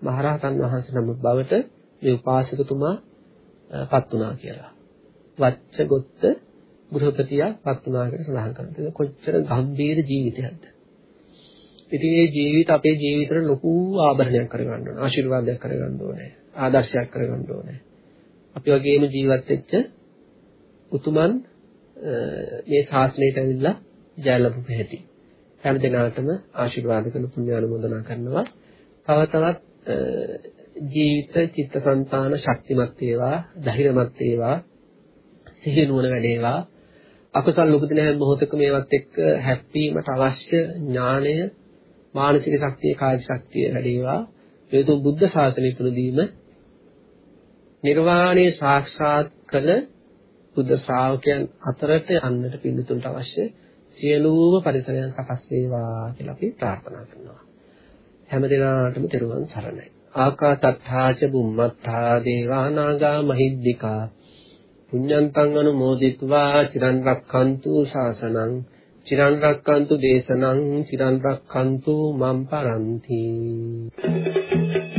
S1: මහරහතන් වහන්සේ නමක් බවට මේ උපාසකතුමා පත් වුණා කියලා. වච්චගොත්ත ගෘහපතියා පත් වුණා කියලා සඳහන් කරනවා. කොච්චර ගම්බීර ජීවිතයක්ද. ඉතින් මේ ජීවිත අපේ ජීවිතේට ලොකු ආභරණයක් කරගන්න ඕනේ. ආශිර්වාදයක් කරගන්න ඕනේ. ආදර්ශයක් කරගන්න ඕනේ. අපි වගේම ජීවත් වෙච්ච උතුමන් මේ ශාසනයට ඇවිල්ලා ජය ලැබුපු හැටි. හැම දිනාටම ආශිර්වාද කරන පුණ්‍ය අනුමೋದනා කරනවා. තව තවත් ජීවිත චිත්තසංතාන ශක්තිමත් වේවා, ධෛර්යමත් වේවා, සිහිය නුවණ වැඩේවා. අකුසල් උපදින හැම මොහොතකම මේවත් එක්ක හැප්පීමට අවශ්‍ය ඥාණය, මානසික ශක්තිය කායික ශක්තිය වැඩේවා. යතු බුද්ධ ශාසනය තුළදීම නිර්වාණය සාක්ෂාත් කළ බුද්ධ ශ්‍රාවකයන් අතරට යන්නට පිළිතුරට අවශ්‍ය සියලුම පරිසරයන් සකස් වේවා කියලා අපි ප්‍රාර්ථනා කරනවා. හැම දිනාටම තෙරුවන් සරණයි. ආකාසත්තාච බුම්මත්තා දේවානාගා මහිද්దికා. පුඤ්ඤන්තං අනුමෝදිත्वा චිරන් රක්ඛන්තු ශාසනං චිරන් රක්ඛන්තු දේශනං චිරන් රක්ඛන්තු මම් පරන්ති Thank you.